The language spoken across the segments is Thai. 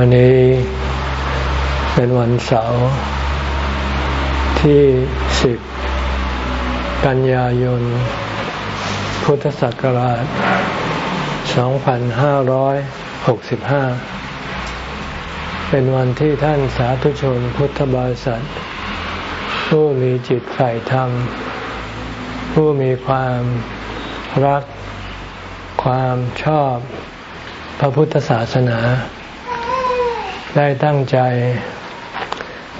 วันนี้เป็นวันเสาร์ที่สิบกันยายน พุทธศักราช 2565 เป็นวันที่ท่านสาธุชนพุทธบริษัท ผู้มีจิตใฝ่ธรรม ผู้มีความรัก ความชอบพระพุทธศาสนา ได้ตั้งใจ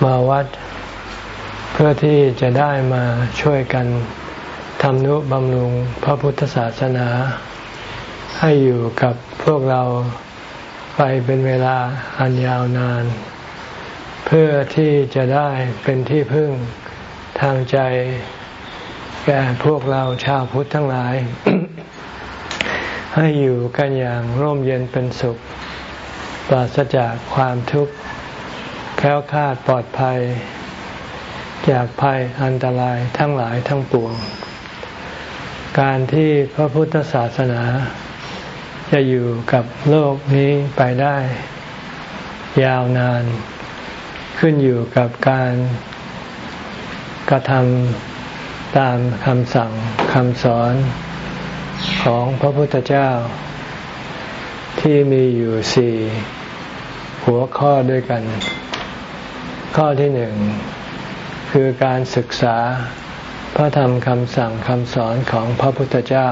มาวัด เพื่อที่จะได้มาช่วยกันทำนุบำรุงพระพุทธศาสนา ให้อยู่กับพวกเราไปเป็นเวลาอันยาวนาน เพื่อที่จะได้เป็นที่พึ่งทางใจ แก่พวกเราชาวพุทธทั้งหลาย ให้อยู่กันอย่างร่มเย็นเป็นสุข ปราศจากความทุกข์แค้วคาดปลอดภัย จากภัยอันตรายทั้งหลายทั้งปวง การที่พระพุทธศาสนา จะอยู่กับโลกนี้ไปได้ ยาวนาน ขึ้นอยู่กับการกระทำตามคำสั่งคำสอนของพระพุทธเจ้าที่มีอยู่สี่ หัวข้อด้วยกัน ข้อที่หนึ่งคือการศึกษาพระธรรมคำสั่งคำสอนของพระพุทธเจ้า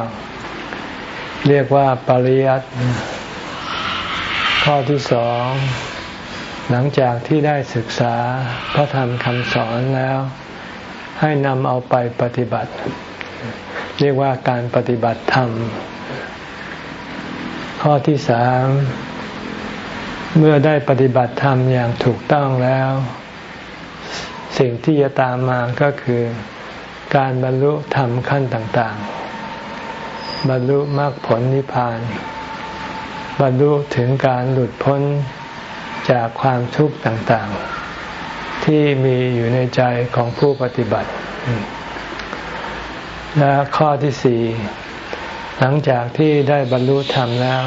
เรียกว่าปริยัติข้อที่สองหลังจากที่ได้ศึกษาพระธรรมคำสอนแล้ว ให้นำเอาไปปฏิบัติ เรียกว่าการปฏิบัติธรรม ข้อที่สาม เมื่อได้ปฏิบัติธรรมอย่างถูกต้องแล้ว สิ่งที่จะตามมาก็คือการบรรลุธรรมขั้นต่างๆ บรรลุมรรคผลนิพพาน บรรลุถึงการหลุดพ้นจากความทุกข์ต่างๆ ที่มีอยู่ในใจของผู้ปฏิบัติ และข้อที่สี่หลังจากที่ได้บรรลุธรรมแล้ว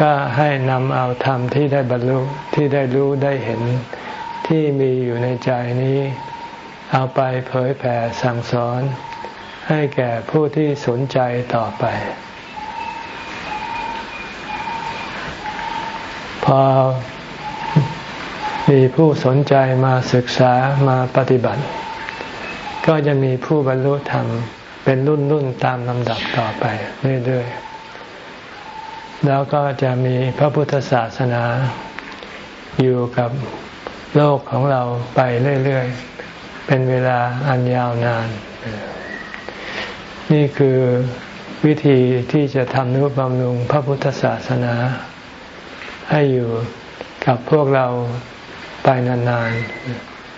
ก็ให้นำเอาธรรมที่ได้บรรลุที่ได้รู้ได้เห็นที่มีอยู่ในใจนี้ เอาไปเผยแผ่สั่งสอน ให้แก่ผู้ที่สนใจต่อไป พอมีผู้สนใจมาศึกษามาปฏิบัติ ก็จะมีผู้บรรลุธรรมเป็นรุ่นรุ่นตามลำดับต่อไปเรื่อยๆ แล้วก็จะมีพระพุทธศาสนาอยู่กับโลกของเราไปเรื่อย ๆ เป็นเวลาอันยาวนาน นี่คือวิธีที่จะทำนุบำรุงพระพุทธศาสนา ให้อยู่กับพวกเราไปนาน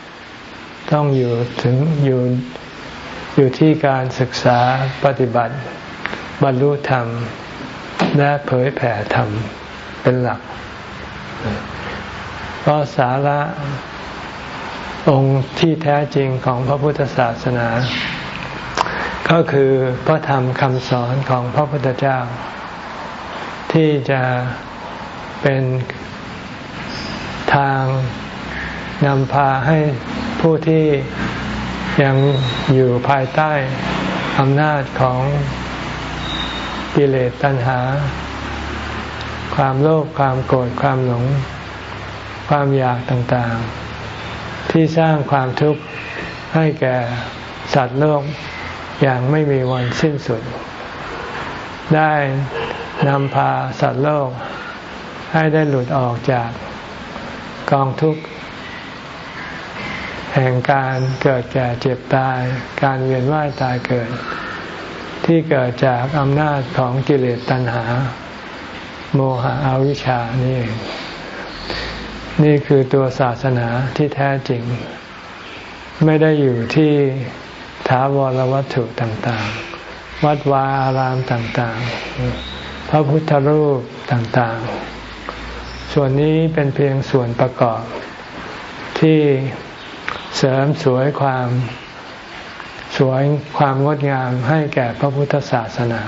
ๆ ต้องอยู่ถึงอยู่อยู่ที่การศึกษาปฏิบัติบรรลุธรรม และเผยแผ่ธรรมเป็นหลักเพราะสาระองค์ที่แท้จริงของพระพุทธศาสนา ก็คือพระธรรมคำสอนของพระพุทธเจ้า ที่จะเป็นทางนำพาให้ผู้ที่ยังอยู่ภายใต้อำนาจของ กิเลสตัณหา ความโลภความโกรธความหลง ความอยากต่างๆ ที่สร้างความทุกข์ให้แก่สัตว์โลกอย่างไม่มีวันสิ้นสุด ได้นำพาสัตว์โลก ให้ได้หลุดออกจากกองทุกข์แห่งการเกิดแก่เจ็บตาย การเวียนว่ายตายเกิด ที่เกิดจากอำนาจของกิเลสตัณหา โมหะอวิชชานี่เองนี่คือตัวศาสนาที่แท้จริง ไม่ได้อยู่ที่ถาวรวัตถุต่างๆ วัดวาอารามต่างๆ พระพุทธรูปต่างๆ ส่วนนี้เป็นเพียงส่วนประกอบที่เสริมสวยความ วยความงดงามให้แก่พระพุทธศาสนา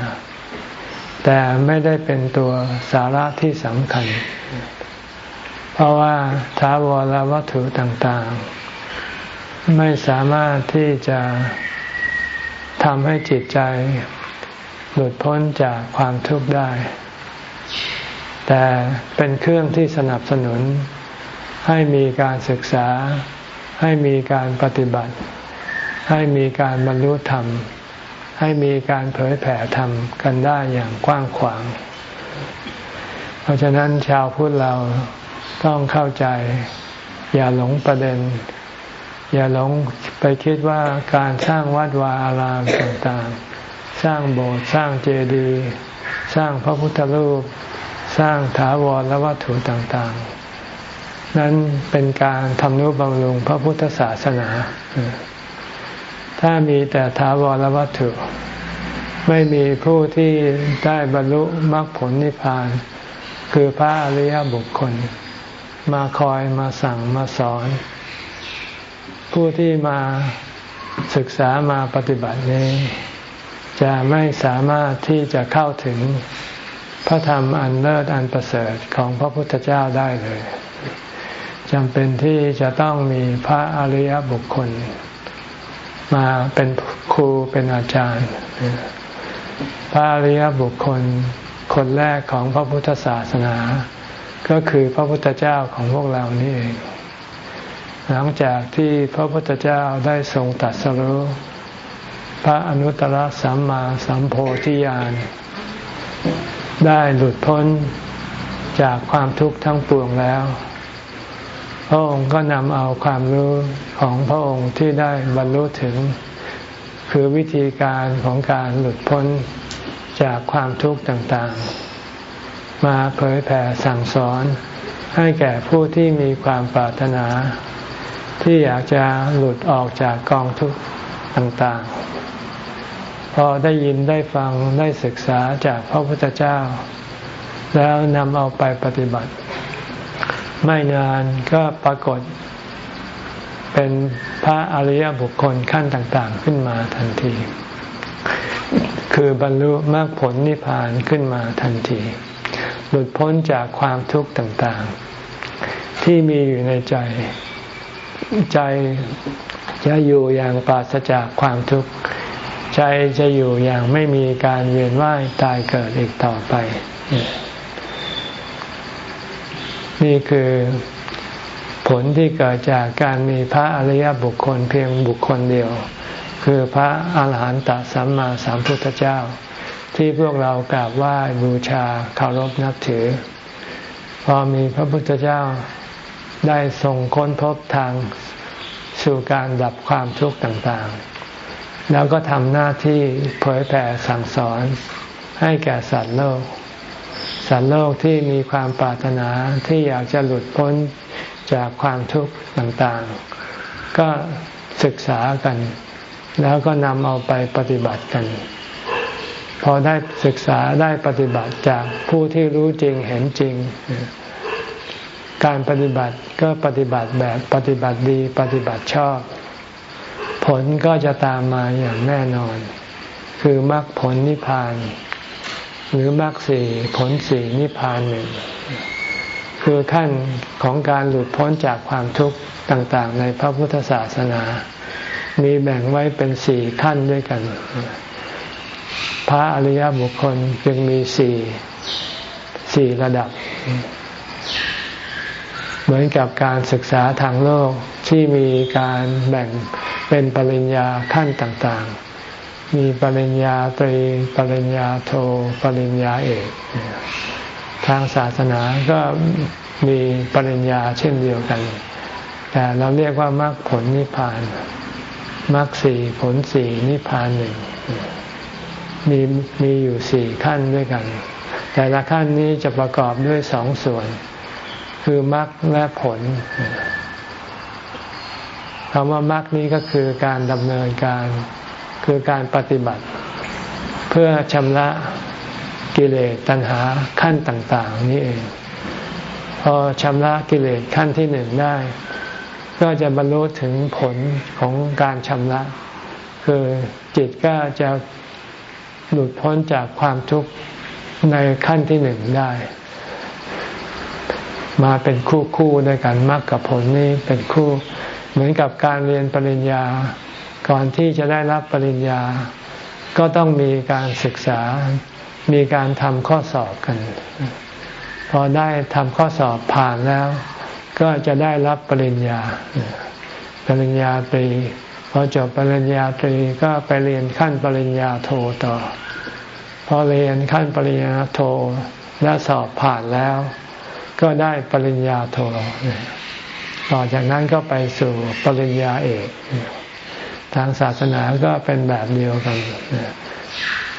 แต่ไม่ได้เป็นตัวสาระที่สำคัญ เพราะว่าท้าวรวัตถุต่างๆ ไม่สามารถที่จะทำให้จิตใจหลุดพ้นจากความทุกข์ได้ แต่เป็นเครื่องที่สนับสนุนให้มีการศึกษาให้มีการปฏิบัติ ให้มีการบรรลุธรรม ให้มีการเผยแผ่ธรรมกันได้อย่างกว้างขวาง เพราะฉะนั้นชาวพุทธเราต้องเข้าใจ อย่าหลงประเด็น อย่าหลงไปคิดว่าการสร้างวัดวาอารามต่างๆ สร้างโบสถ์สร้างเจดีย์สร้างพระพุทธรูป สร้างถาวรและวัตถุต่างๆ นั้นเป็นการทำนุบำรุงพระพุทธศาสนา ถ้ามีแต่ถาวรวัตถุ ไม่มีผู้ที่ได้บรรลุมรรคผลนิพพาน คือพระอริยบุคคล มาคอยมาสั่งมาสอน ผู้ที่มาศึกษามาปฏิบัตินี้ จะไม่สามารถที่จะเข้าถึงพระธรรมอันเลิศอันประเสริฐของพระพุทธเจ้าได้เลยจำเป็นที่จะต้องมีพระอริยบุคคล มาเป็นครูเป็นอาจารย์ พระอริยบุคคลคนแรกของพระพุทธศาสนา ก็คือพระพุทธเจ้าของพวกเรานี่เอง หลังจากที่พระพุทธเจ้าได้ทรงตัดสรุพระอนุตตรสัมมาสัมโพธิญาณ ได้หลุดพ้นจากความทุกข์ทั้งปวงแล้ว ระองค์ก็นำเอาความรู้ของพระองค์ที่ได้บรรลุถึง คือวิธีการของการหลุดพ้นจากความทุกข์ต่างๆ มาเผยแผ่สั่งสอนให้แก่ผู้ที่มีความปรารถนา ที่อยากจะหลุดออกจากกองทุกข์ต่างๆ พอได้ยินได้ฟังได้ศึกษาจากพระพุทธเจ้า แล้วนำเอาไปปฏิบัติ ไม่นานก็ปรากฏ เป็นพระอริยบุคคลขั้นต่างๆ ขึ้นมาทันที คือบรรลุมรรคผลนิพพานขึ้นมาทันที หลุดพ้นจากความทุกข์ต่างๆ ที่มีอยู่ในใจ ใจจะอยู่อย่างปราศจากความทุกข์ใจจะอยู่อย่างไม่มีการเวียนว่ายตายเกิดอีกต่อไป นี่คือผลที่เกิดจากการมีพระอริยบุคคลเพียงบุคคลเดียว คือพระอาหารหันตสัมมาสัมพุทธเจ้า ที่พวกเรากราบไหว้บูชาเคารพนับถือ พอมีพระพุทธเจ้าได้ทรงค้นพบทางสู่การดับความทุกข์ต่างๆ แล้วก็ทำหน้าที่เผยแผ่สั่งสอนให้แก่สัตว์โลก สัตว์โลกที่มีความปรารถนาที่อยากจะหลุดพ้นจากความทุกข์ต่างๆ ก็ศึกษากัน แล้วก็นำเอาไปปฏิบัติกัน พอได้ศึกษาได้ปฏิบัติจากผู้ที่รู้จริงเห็นจริง การปฏิบัติก็ปฏิบัติแบบปฏิบัติดีปฏิบัติชอบ ผลก็จะตามมาอย่างแน่นอน คือมรรคผลนิพพาน หรือมรรคสี่ผลสี่นิพพานหนึ่งคือขั้นของการหลุดพ้นจากความทุกข์ต่างๆ ในพระพุทธศาสนา มีแบ่งไว้เป็นสี่ขั้นด้วยกัน พระอริยบุคคลจึงมีสี่สี่ระดับ เหมือนกับการศึกษาทางโลกที่มีการแบ่งเป็นปริญญาขั้นต่างๆ มีปริญญาตรี ปริญญาโท ปริญญาเอก ทางศาสนาก็มีปริญญาเช่นเดียวกัน แต่เราเรียกว่ามรรคผลนิพพานมรรคสี่ผลสี่นิพพานหนึ่งมีมีอยู่สี่ขั้นด้วยกัน แต่ละขั้นนี้จะประกอบด้วยสองส่วน คือมรรคและผลคำว่ามรรคนี้ก็คือการดำเนินการ คือการปฏิบัติ เพื่อชำระกิเลสตัณหาขั้นต่าง ๆ นี้เอง พอชำระกิเลสขั้นที่หนึ่งได้ ก็จะบรรลุถึงผลของการชำระ คือจิตก็จะหลุดพ้นจากความทุกข์ในขั้นที่หนึ่งได้ มาเป็นคู่คู่ด้วยกันมรรคกับผลนี่เป็นคู่ เหมือนกับการเรียนปริญญา ก่อนที่จะได้รับปริญญา ก็ต้องมีการศึกษา มีการทำข้อสอบกัน พอได้ทำข้อสอบผ่านแล้ว ก็จะได้รับปริญญา ปริญญาตรีพอจบปริญญาตรีก็ไปเรียนขั้นปริญญาโทต่อ พอเรียนขั้นปริญญาโทและสอบผ่านแล้ว ก็ได้ปริญญาโทต่อจากนั้นก็ไปสู่ปริญญาเอก ทางศาสนาก็เป็นแบบเดียวกัน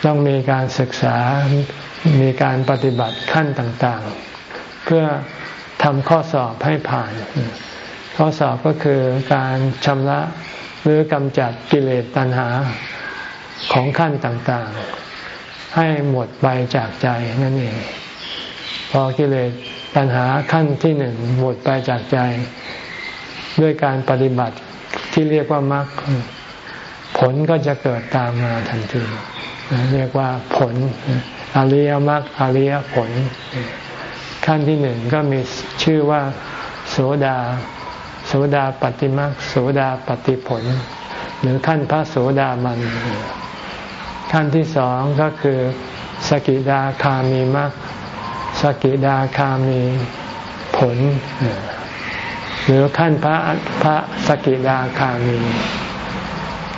ต้องมีการศึกษา มีการปฏิบัติขั้นต่างๆ เพื่อทำข้อสอบให้ผ่าน ข้อสอบก็คือการชำระหรือกำจัดกิเลสตัณหาของขั้นต่างๆ ให้หมดไปจากใจนั่นเอง พอกิเลสตัณหาขั้นที่หนึ่งหมดไปจากใจ ด้วยการปฏิบัติที่เรียกว่ามรรค ผลก็จะเกิดตามมาทันทีเรียกว่าผลอริยมรรคอริยผล ขั้นที่หนึ่งก็มีชื่อว่า โสดา โสดาปฏิมาโสดาปฏิผล หรือขั้นพระโสดามัน ขั้นที่สองก็คือ สกิดาคามีมรรคสกิดาคามีผล หรือขั้นพระพระสกิดาคามี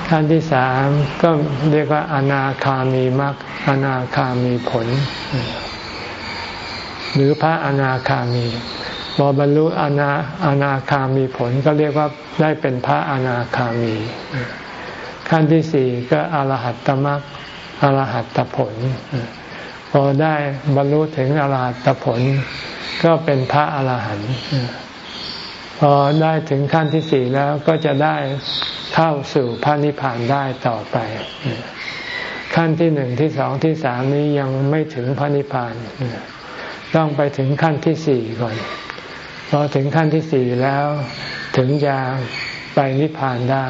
ขั้นที่สามก็เรียกว่าอนาคามีมรรคอนาคามีผล หรือพระอนาคามีพอบรรลุอนาอนาคามีผลก็เรียกว่าได้เป็นพระอนาคามี ขั้นที่สี่ก็อรหัตตมรรคอรหัตตผล พอได้บรรลุถึงอรหัตตผล ก็เป็นพระอรหันต์พอได้ถึงขั้นที่สี่แล้วก็จะได้ เข้าสู่พระนิพพานได้ต่อไป ขั้นที่หนึ่งที่สองที่สามนี้ยังไม่ถึงพระนิพพาน ต้องไปถึงขั้นที่สี่ก่อนพอถึงขั้นที่สี่แล้วถึงจะไปนิพพานได้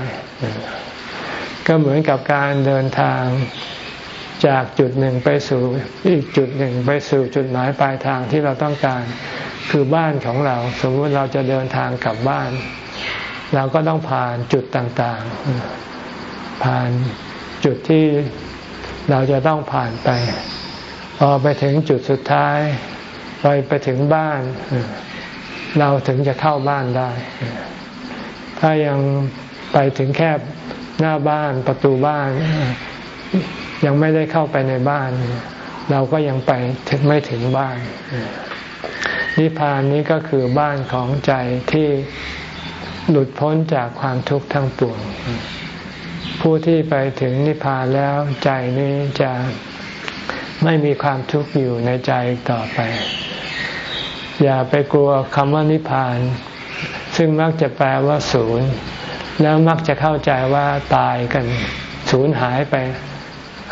ก็เหมือนกับการเดินทางจากจุดหนึ่งไปสู่อีกจุดหนึ่งไปสู่จุดหมายปลายทางที่เราต้องการคือบ้านของเรา สมมติเราจะเดินทางกลับบ้าน เราก็ต้องผ่านจุดต่างๆ ผ่านจุดที่เราจะต้องผ่านไป พอไปถึงจุดสุดท้ายไปไปถึงบ้าน เราถึงจะเข้าบ้านได้ ถ้ายังไปถึงแค่หน้าบ้านประตูบ้าน ยังไม่ได้เข้าไปในบ้าน เราก็ยังไปถึงไม่ถึงบ้านนิพพานนี้ก็คือบ้านของใจที่ หลุดพ้นจากความทุกข์ทั้งปวง ผู้ที่ไปถึงนิพพานแล้วใจนี้จะไม่มีความทุกข์อยู่ในใจต่อไป อย่าไปกลัวคำว่านิพพาน ซึ่งมักจะแปลว่าศูนย์ แล้วมักจะเข้าใจว่าตายกัน ศูนย์หายไป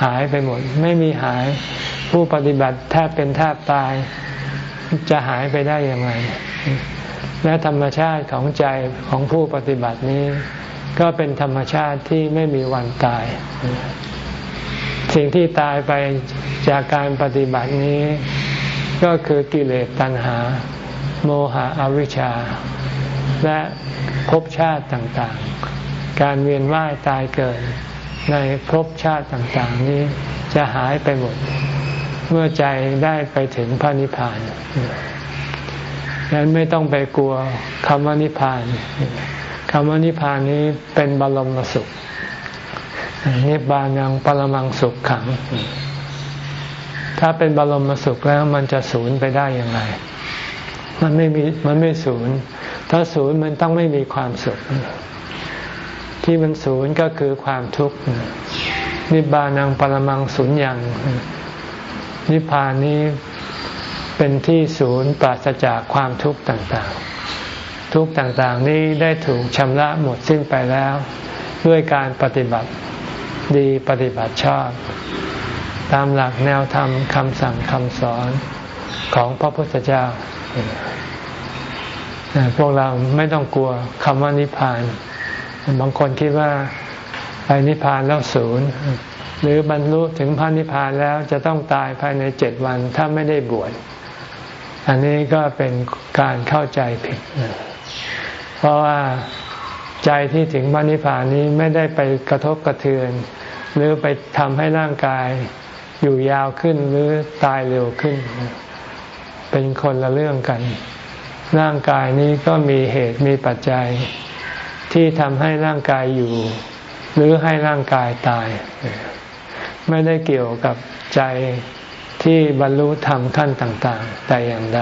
หายไปหมด ไม่มีหาย ผู้ปฏิบัติแทบเป็นแทบตาย จะหายไปได้ยังไง และธรรมชาติของใจของผู้ปฏิบัตินี้ ก็เป็นธรรมชาติที่ไม่มีวันตาย สิ่งที่ตายไปจากการปฏิบัตินี้ ก็คือกิเลสตัณหา โมหะอวิชชา และภพชาติต่างๆ การเวียนว่ายตายเกิดในภพชาติต่างๆ นี้จะหายไปหมด เมื่อใจได้ไปถึงพระนิพพาน ดังนั้นไม่ต้องไปกลัวคำว่านิพพานคำว่านิพพานนี้เป็นบรมสุข นิพพานยังปรมังสุขขัง ถ้าเป็นบรมสุขแล้วมันจะศูนย์ไปได้อย่างไร มันไม่มีมันไม่ศูนย์ถ้าศูนย์มันต้องไม่มีความสุข ที่มันศูนย์ก็คือความทุกข์ นิบานังปรมังศูนย์ยังนิพพานนี้ เป็นที่ศูนย์ปราศจากความทุกข์ต่างๆ ทุกข์ต่างๆนี้ได้ถูกชำระหมดสิ้นไปแล้ว ด้วยการปฏิบัติดีปฏิบัติชอบ ตามหลักแนวธรรมคำสั่งคำสอนของพระพุทธเจ้า พวกเราไม่ต้องกลัวคำว่านิพพาน บางคนคิดว่าไปนิพพานแล้วศูนย์หรือบรรลุถึงพระนิพพานแล้วจะต้องตายภายในเจ็ดวันถ้าไม่ได้บวช อันนี้ก็เป็นการเข้าใจผิด เพราะว่าใจที่ถึงพระนิพพานนี้ไม่ได้ไปกระทบกระเทือน หรือไปทำให้ร่างกายอยู่ยาวขึ้นหรือตายเร็วขึ้น เป็นคนละเรื่องกัน ร่างกายนี้ก็มีเหตุมีปัจจัย ที่ทำให้ร่างกายอยู่ หรือให้ร่างกายตาย ไม่ได้เกี่ยวกับใจ ที่บรรลุธรรมขั้นต่าง ๆ แต่อย่างใด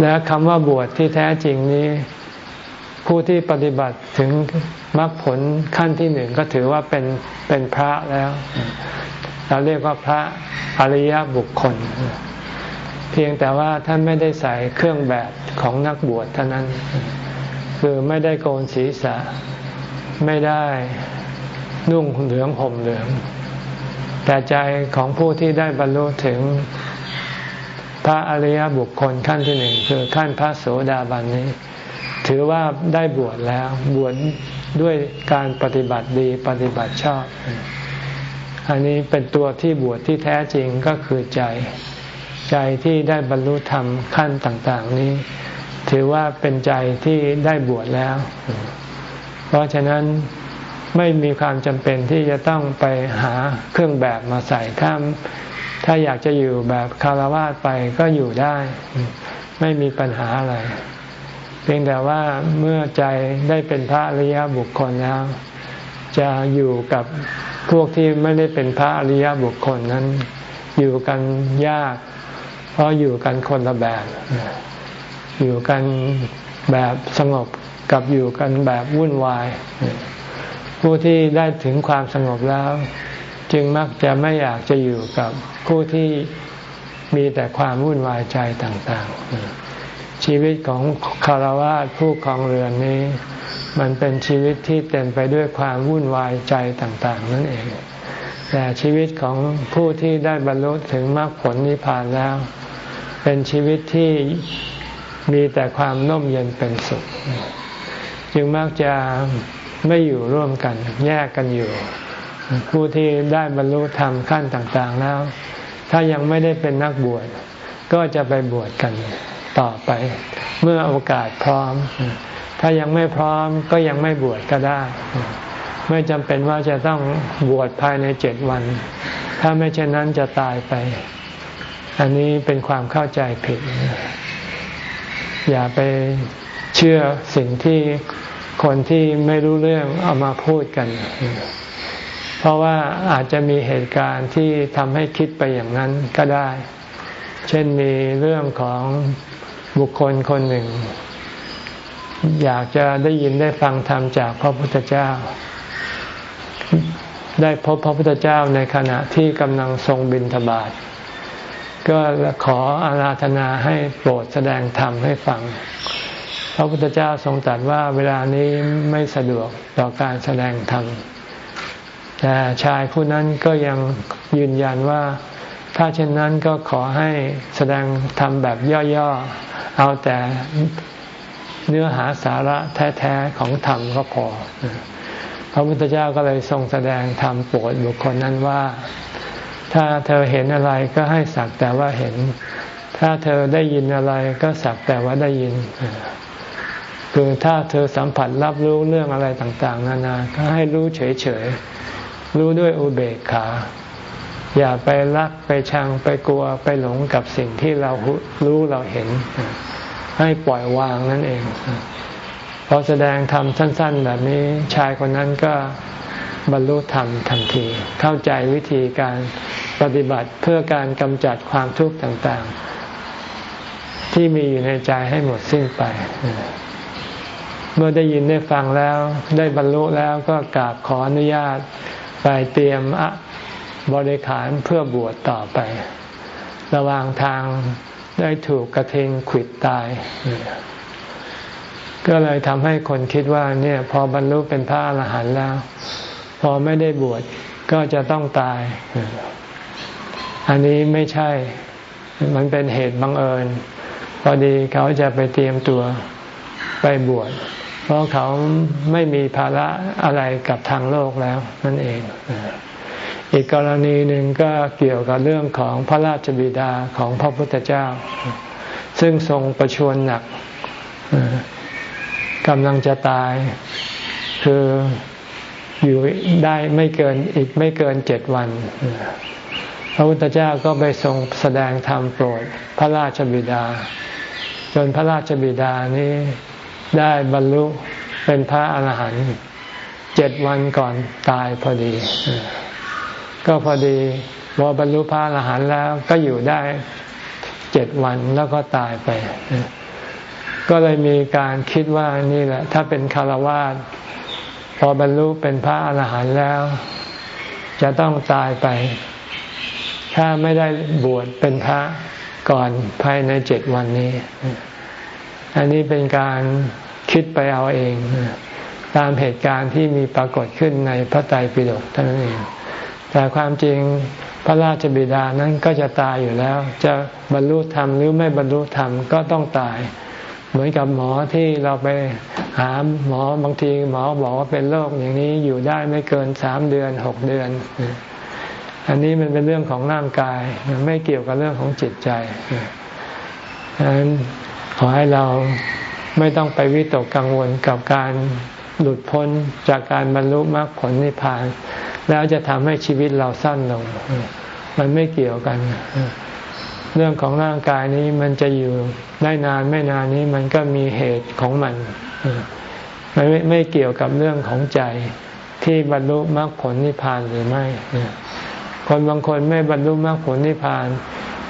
และคำว่าบวชที่แท้จริงนี้ ผู้ที่ปฏิบัติถึงมรรคผลขั้นที่หนึ่งก็ถือว่าเป็นเป็นพระแล้ว เราเรียกว่าพระอริยบุคคล เพียงแต่ว่าท่านไม่ได้ใส่เครื่องแบบของนักบวชเท่านั้น คือไม่ได้โกนศีรษะ ไม่ได้นุ่งเหลืองห่มเหลือง แต่ใจของผู้ที่ได้บรรลุถึงพระอริยบุคคลขั้นที่หนึ่งคือขั้นพระโสดาบันนี้ ถือว่าได้บวชแล้วบวชด้วยการปฏิบัติดีปฏิบัติชอบ อันนี้เป็นตัวที่บวชที่แท้จริงก็คือใจ ใจที่ได้บรรลุธรรมขั้นต่าง ๆ นี้ ถือว่าเป็นใจที่ได้บวชแล้ว เพราะฉะนั้น ไม่มีความจำเป็นที่จะต้องไปหาเครื่องแบบมาใส่ถ้าถ้าอยากจะอยู่แบบคารวะไปก็อยู่ได้ ไม่มีปัญหาอะไร เพียงแต่ว่าเมื่อใจได้เป็นพระอริยบุคคลแล้ว จะอยู่กับพวกที่ไม่ได้เป็นพระอริยบุคคลนั้น อยู่กันยาก เพราะอยู่กันคนละแบบ อยู่กันแบบสงบกับอยู่กันแบบวุ่นวาย ผู้ที่ได้ถึงความสงบแล้ว จึงมักจะไม่อยากจะอยู่กับผู้ที่มีแต่ความวุ่นวายใจต่าง ๆ ชีวิตของคารวะผู้ครองเรือนนี้ มันเป็นชีวิตที่เต็มไปด้วยความวุ่นวายใจต่าง ๆ นั่นเอง แต่ชีวิตของผู้ที่ได้บรรลุถึงมรรคผลนิพพานแล้ว เป็นชีวิตที่มีแต่ความน่มเย็นเป็นสุข จึงมักจะ ไม่อยู่ร่วมกันแยกกันอยู่ ผู้ที่ได้บรรลุธรรมขั้นต่างๆแล้ว ถ้ายังไม่ได้เป็นนักบวชก็จะไปบวชกันต่อไป เมื่อโอกาสพร้อม ถ้ายังไม่พร้อมก็ยังไม่บวชก็ได้ ไม่จำเป็นว่าจะต้องบวชภายในเจ็ดวัน ถ้าไม่เช่นนั้นจะตายไป อันนี้เป็นความเข้าใจผิด อย่าไปเชื่อสิ่งที่ คนที่ไม่รู้เรื่องเอามาพูดกัน เพราะว่าอาจจะมีเหตุการณ์ที่ทำให้คิดไปอย่างนั้นก็ได้ เช่นมีเรื่องของบุคคลคนหนึ่ง อยากจะได้ยินได้ฟังธรรมจากพระพุทธเจ้า ได้พบพระพุทธเจ้าในขณะที่กำลังทรงบิณฑบาตก็ขออาราธนาให้โปรดแสดงธรรมให้ฟัง พระพุทธเจ้าทรงตรัสว่าเวลานี้ไม่สะดวกต่อการแสดงธรรมแต่ชายผู้นั้นก็ยังยืนยันว่า ถ้าเช่นนั้นก็ขอให้แสดงธรรมแบบย่อๆ เอาแต่เนื้อหาสาระแท้ๆของธรรมก็พอ พระพุทธเจ้าก็เลยทรงแสดงธรรมโปรดบุคคลนั้นว่า ถ้าเธอเห็นอะไรก็ให้สักแต่ว่าเห็น ถ้าเธอได้ยินอะไรก็สักแต่ว่าได้ยิน คือถ้าเธอสัมผัสรับรู้เรื่องอะไรต่าง ๆ นานาก็ให้รู้เฉย ๆ รู้ด้วยอุเบกขา อย่าไปรักไปชังไปกลัวไปหลงกับสิ่งที่เรารู้เราเห็น ให้ปล่อยวางนั่นเองพอแสดงธรรมสั้น ๆ แบบนี้ชายคนนั้นก็บรรลุธรรมทันที เข้าใจวิธีการปฏิบัติเพื่อการกำจัดความทุกข์ต่าง ๆ ที่มีอยู่ในใจให้หมดสิ้นไป เมื่อได้ยินได้ฟังแล้ว ได้บรรลุแล้วก็กราบขออนุญาตไปเตรียมบริขารเพื่อบวชต่อไป ระหว่างทางได้ถูกกระเทงขิดตาย ก็เลยทำให้คนคิดว่าเนี่ย พอบรรลุเป็นพระอรหันต์แล้ว พอไม่ได้บวชก็จะต้องตาย อันนี้ไม่ใช่ มันเป็นเหตุบังเอิญ พอดีเขาจะไปเตรียมตัวไปบวช เพราะเขาไม่มีภาระอะไรกับทางโลกแล้วนั่นเอง อีกกรณีหนึ่งก็เกี่ยวกับเรื่องของพระราชบิดาของพระพุทธเจ้า ซึ่งทรงประชวรหนักกำลังจะตายคืออยู่ได้ไม่เกินอีกไม่เกินเจ็ดวัน พระพุทธเจ้าก็ไปทรงแสดงธรรมโปรดพระราชบิดา จนพระราชบิดานี้ ได้บรรลุเป็นพระอรหันต์เจ็ดวันก่อนตายพอดี ก็พอดีพอบรรลุพระอรหันต์แล้วก็อยู่ได้เจ็ดวันแล้วก็ตายไป ก็เลยมีการคิดว่านี่แหละ ถ้าเป็นคารวาสพอบรรลุเป็นพระอรหันต์แล้ว จะต้องตายไป ถ้าไม่ได้บวชเป็นพระก่อนภายในเจ็ดวันนี้ อันนี้เป็นการคิดไปเอาเอง ตามเหตุการณ์ที่มีปรากฏขึ้นในพระไตรปิฎกเท่านั้นเอง แต่ความจริงพระราชบิดานั้นก็จะตายอยู่แล้ว จะบรรลุธรรมหรือไม่บรรลุธรรมก็ต้องตาย เหมือนกับหมอที่เราไปหาหมอบางทีหมอบอกว่าเป็นโรคอย่างนี้อยู่ได้ไม่เกินสามเดือนหกเดือน อันนี้มันเป็นเรื่องของร่างกายไม่เกี่ยวกับเรื่องของจิตใจดังนั้น อให้เราไม่ต้องไปวิตกกังวลกับการหลุดพ้นจากการบรรลุมรรคผลนิพพาน แล้วจะทำให้ชีวิตเราสั้นลง มันไม่เกี่ยวกัน เรื่องของร่างกายนี้มันจะอยู่ได้นานไม่นานนี้มันก็มีเหตุของมันมันไม่ไม่เกี่ยวกับเรื่องของใจที่บรรลุมรรคผลนิพพานหรือไม่ คนบางคนไม่บรรลุมรรคผลนิพพาน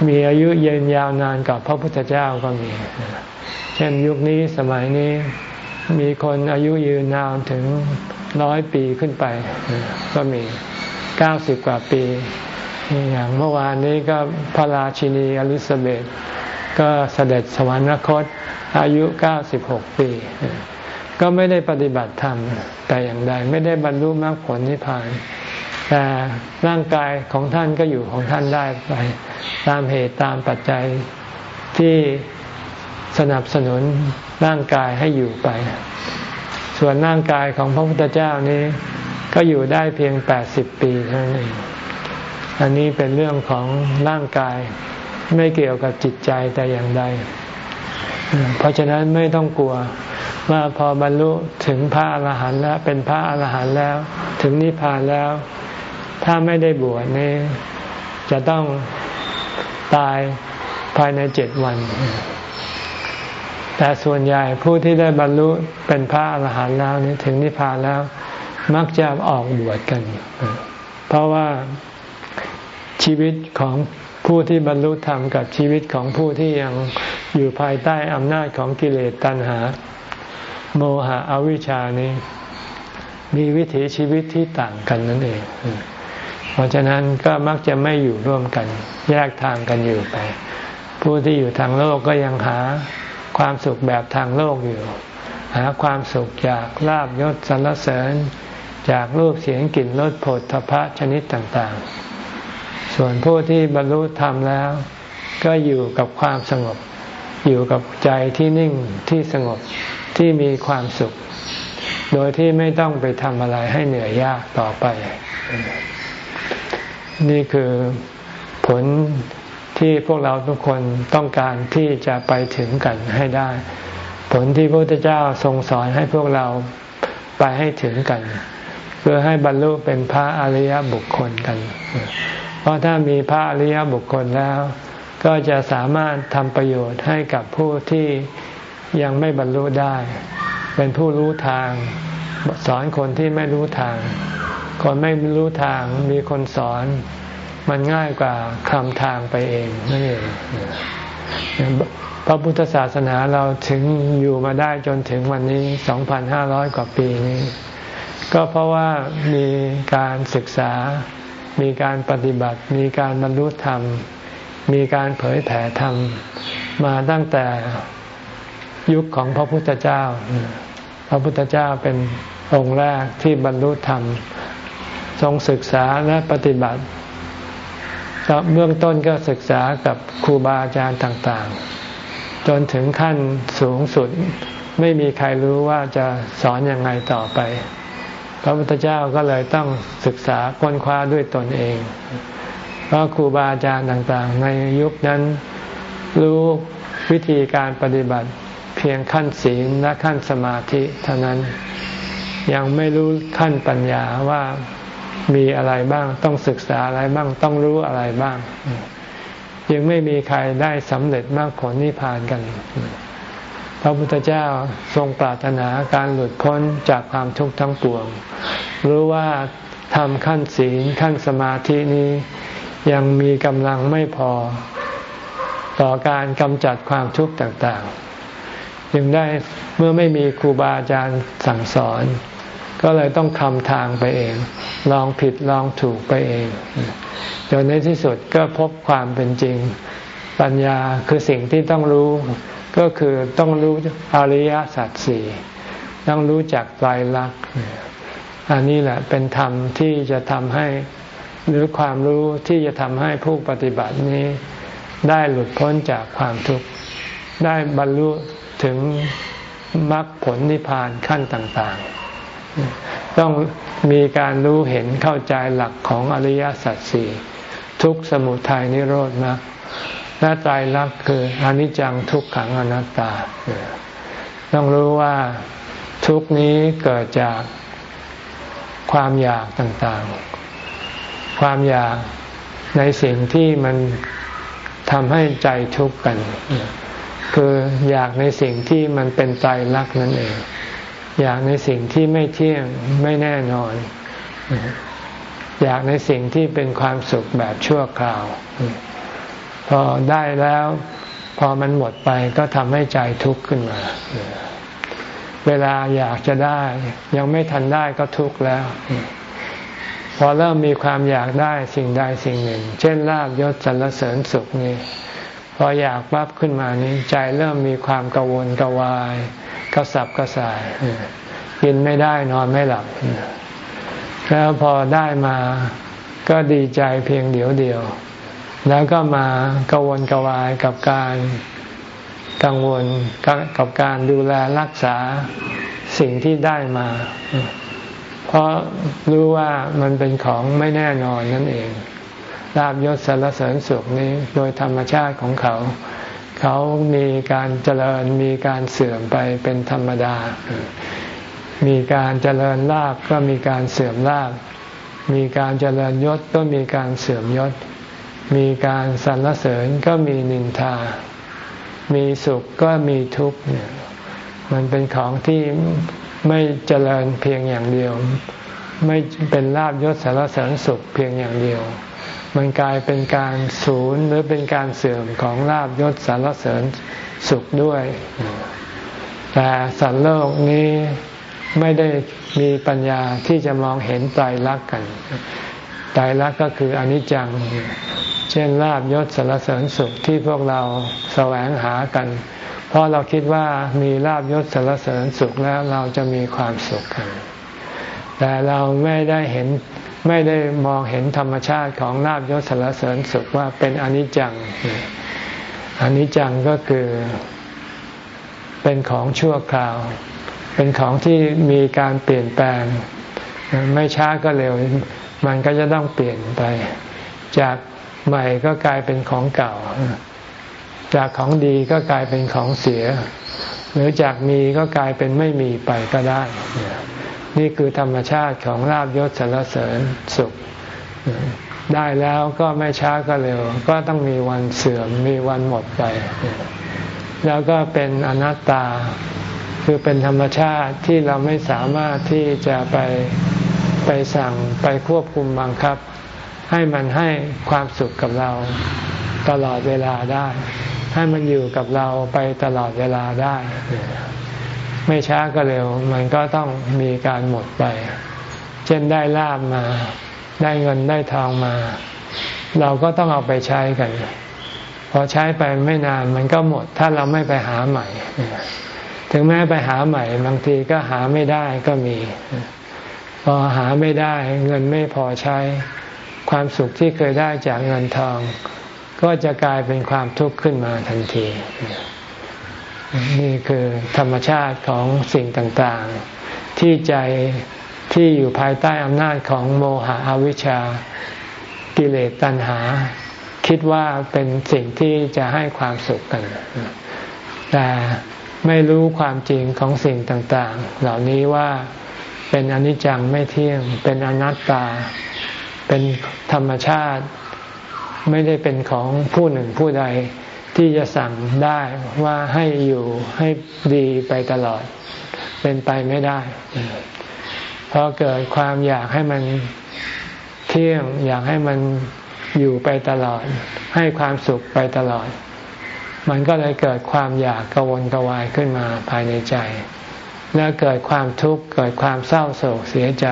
มีอายุยืนยาวนานกับพระพุทธเจ้าก็มี เช่นยุคนี้สมัยนี้มีคนอายุยืนนานถึงร้อยปีขึ้นไป ก็มีเก้าสิบกว่าปี อย่างเมื่อวานนี้ก็พระราชินีอลิซาเบธก็เสด็จสวรรคตอายุเก้าสิบหกปี ก็ไม่ได้ปฏิบัติธรรมแต่อย่างใดไม่ได้บรรลุมรรคผลนิพพาน แต่ร่างกายของท่านก็อยู่ของท่านได้ไป ตามเหตุตามปัจจัยที่สนับสนุนร่างกายให้อยู่ไป ส่วนร่างกายของพระพุทธเจ้านี้ก็อยู่ได้เพียงแปดสิบปีเท่านั้นเองอันนี้เป็นเรื่องของร่างกายไม่เกี่ยวกับจิตใจแต่อย่างใด เพราะฉะนั้นไม่ต้องกลัวว่าพอบรรลุถึงพระอรหันต์แล้วเป็นพระอรหันต์แล้ว ถึงนิพพานแล้ว ถ้าไม่ได้บวชนี่จะต้องตายภายในเจ็ดวัน แต่ส่วนใหญ่ผู้ที่ได้บรรลุเป็นพระอรหันต์แล้วนี่ถึงนิพพานแล้ว มักจะออกบวชกัน เพราะว่าชีวิตของผู้ที่บรรลุธรรมกับชีวิตของผู้ที่ยังอยู่ภายใต้อำนาจของกิเลสตัณหา โมหะอวิชานี้ มีวิถีชีวิตที่ต่างกันนั่นเอง เพราะฉะนั้นก็มักจะไม่อยู่ร่วมกัน แยกทางกันอยู่ไป ผู้ที่อยู่ทางโลกก็ยังหาความสุขแบบทางโลกอยู่ หาความสุขจากลาบยศสรรเสริญ จากรูปเสียงกลิ่นรสผลทพะชนิดต่างๆ ส่วนผู้ที่บรรลุธรรมแล้ว ก็อยู่กับความสงบ อยู่กับใจที่นิ่งที่สงบที่มีความสุข โดยที่ไม่ต้องไปทำอะไรให้เหนื่อยยากต่อไป นี่คือผลที่พวกเราทุกคนต้องการที่จะไปถึงกันให้ได้ ผลที่พระพุทธเจ้าทรงสอนให้พวกเราไปให้ถึงกัน เพื่อให้บรรลุเป็นพระอริยบุคคลกัน เพราะถ้ามีพระอริยบุคคลแล้ว ก็จะสามารถทำประโยชน์ให้กับผู้ที่ยังไม่บรรลุได้ เป็นผู้รู้ทาง สอนคนที่ไม่รู้ทาง คนไม่รู้ทางมีคนสอน มันง่ายกว่าคำทางไปเองนั่นเองพระพุทธศาสนาเราถึงอยู่มาได้จนถึงวันนี้ 2,500 กว่าปีนี้ ก็เพราะว่ามีการศึกษา มีการปฏิบัติ มีการบรรลุธรรม มีการเผยแผ่ธรรม มาตั้งแต่ยุคของพระพุทธเจ้า พระพุทธเจ้าเป็นองค์แรกที่บรรลุธรรม ทรงศึกษาและปฏิบัติเบื้องต้นก็ศึกษากับครูบาอาจารย์ต่างๆ จนถึงขั้นสูงสุดไม่มีใครรู้ว่าจะสอนอยังไงต่อไป พระพุทธเจ้าก็เลยต้องศึกษาค้นคว้าด้วยตนเอง เพราะครูบาอาจารย์ต่างๆ ในยุคนั้นรู้วิธีการปฏิบัติเพียงขั้นศีลและขั้นสมาธิเท่านั้นยังไม่รู้ขั้นปัญญาว่า มีอะไรบ้าง ต้องศึกษาอะไรบ้าง ต้องรู้อะไรบ้าง ยังไม่มีใครได้สำเร็จมากผลนิพพานกัน พระพุทธเจ้าทรงปรารถนาการหลุดพ้นจากความทุกข์ทั้งปวง รู้ว่าทำขั้นศีลขั้นสมาธินี้ยังมีกำลังไม่พอต่อการกำจัดความทุกข์ต่างๆ ยังได้เมื่อไม่มีครูบาอาจารย์สั่งสอน ก็เลยต้องคำทางไปเอง ลองผิดลองถูกไปเองจนในที่สุดก็พบความเป็นจริง ปัญญาคือสิ่งที่ต้องรู้ ก็คือต้องรู้อริยสัจสี่ต้องรู้จักไตรลักษณ์อันนี้แหละเป็นธรรมที่จะทำให้หรือความรู้ที่จะทำให้ผู้ปฏิบัตินี้ ได้หลุดพ้นจากความทุกข์ได้บรรลุถึงมรรคผลนิพพานขั้นต่าง ๆ ต้องมีการรู้เห็นเข้าใจหลักของอริยสัจสี่ทุกสมุทัยนิโรธมรรคและตายรักคืออนิจจังทุกขังอนัตตา ต้องรู้ว่าทุกนี้เกิดจากความอยากต่างๆ ความอยากในสิ่งที่มันทำให้ใจทุกข์กัน คืออยากในสิ่งที่มันเป็นใจรักนั่นเอง อยากในสิ่งที่ไม่เที่ยงไม่แน่นอน อยากในสิ่งที่เป็นความสุขแบบชั่วคราว พอได้แล้ว พอมันหมดไปก็ทำให้ใจทุกข์ขึ้นมา เวลาอยากจะได้ ยังไม่ทันได้ก็ทุกข์แล้ว พอเริ่มมีความอยากได้สิ่งใดสิ่งหนึ่ง เช่นลาบยศสรรเสริญสุขนี่พออยากปั๊บขึ้นมานี้ใจเริ่มมีความกังวลกวาย กระสับกระส่ายกินไม่ได้นอนไม่หลับ แล้วพอได้มาก็ดีใจเพียงเดียวเดียว แล้วก็มากวนกวายกับการกังวลกับการดูแลรักษาสิ่งที่ได้มา เพราะรู้ว่ามันเป็นของไม่แน่นอนนั่นเองลาบยศสารเสริญสุขนี้โดยธรรมชาติของเขา เขามีการเจริญมีการเสื่อมไปเป็นธรรมดา มีการเจริญลาบก็มีการเสื่อมลาบมีการเจริญยศก็มีการเสื่อมยศ มีการสรรเสริญก็มีนินทา มีสุขก็มีทุกข์เนี่ยมันเป็นของที่ไม่เจริญเพียงอย่างเดียว ไม่เป็นลาบยศสารเสริญสุขเพียงอย่างเดียว มันกลายเป็นการสูญหรือเป็นการเสื่อมของลาบยศสารเสริญสุขด้วย แต่สัตว์โลกนี้ไม่ได้มีปัญญาที่จะมองเห็นไตรลักษณ์กันไตรลักษณ์ก็คืออนิจจัง เช่นลาบยศสารเสริญสุขที่พวกเราแสวงหากัน เพราะเราคิดว่ามีลาบยศสารเสริญสุขแล้วเราจะมีความสุขกัน แต่เราไม่ได้เห็น ไม่ได้มองเห็นธรรมชาติของลาบยศสารเสริญสุขว่าเป็นอนิจจังอนิจจังก็คือเป็นของชั่วคราว เป็นของที่มีการเปลี่ยนแปลง ไม่ช้าก็เร็ว มันก็จะต้องเปลี่ยนไป จากใหม่ก็กลายเป็นของเก่า จากของดีก็กลายเป็นของเสีย หรือจากมีก็กลายเป็นไม่มีไปก็ได้ นี่คือธรรมชาติของลาบยศสารเสริญสุข ได้แล้วก็ไม่ช้าก็เร็ว ก็ต้องมีวันเสื่อมมีวันหมดไป แล้วก็เป็นอนัตตา คือเป็นธรรมชาติที่เราไม่สามารถที่จะไปไปสั่งไปควบคุมบังคับ ให้มันให้ความสุขกับเราตลอดเวลาได้ ให้มันอยู่กับเราไปตลอดเวลาได้ ไม่ช้าก็เร็ว มันก็ต้องมีการหมดไป เช่นได้ลาบมา ได้เงินได้ทองมา เราก็ต้องเอาไปใช้กัน พอใช้ไปไม่นานมันก็หมด ถ้าเราไม่ไปหาใหม่ ถึงแม้ไปหาใหม่ บางทีก็หาไม่ได้ก็มี พอหาไม่ได้เงินไม่พอใช้ ความสุขที่เคยได้จากเงินทอง ก็จะกลายเป็นความทุกข์ขึ้นมาทันที นี่คือธรรมชาติของสิ่งต่างๆ ที่ใจที่อยู่ภายใต้อำนาจของโมหะอวิชชากิเลสตัณหา คิดว่าเป็นสิ่งที่จะให้ความสุขกัน แต่ไม่รู้ความจริงของสิ่งต่างๆ เหล่านี้ว่าเป็นอนิจจังไม่เที่ยง เป็นอนัตตา เป็นธรรมชาติ ไม่ได้เป็นของผู้หนึ่งผู้ใด ที่จะสั่งได้ว่าให้อยู่ให้ดีไปตลอด เป็นไปไม่ได้พอเกิดความอยากให้มันเที่ยง อยากให้มันอยู่ไปตลอด ให้ความสุขไปตลอด มันก็เลยเกิดความอยากกวนกวายขึ้นมาภายในใจ และเกิดความทุกข์เกิดความเศร้าโศกเสียใจ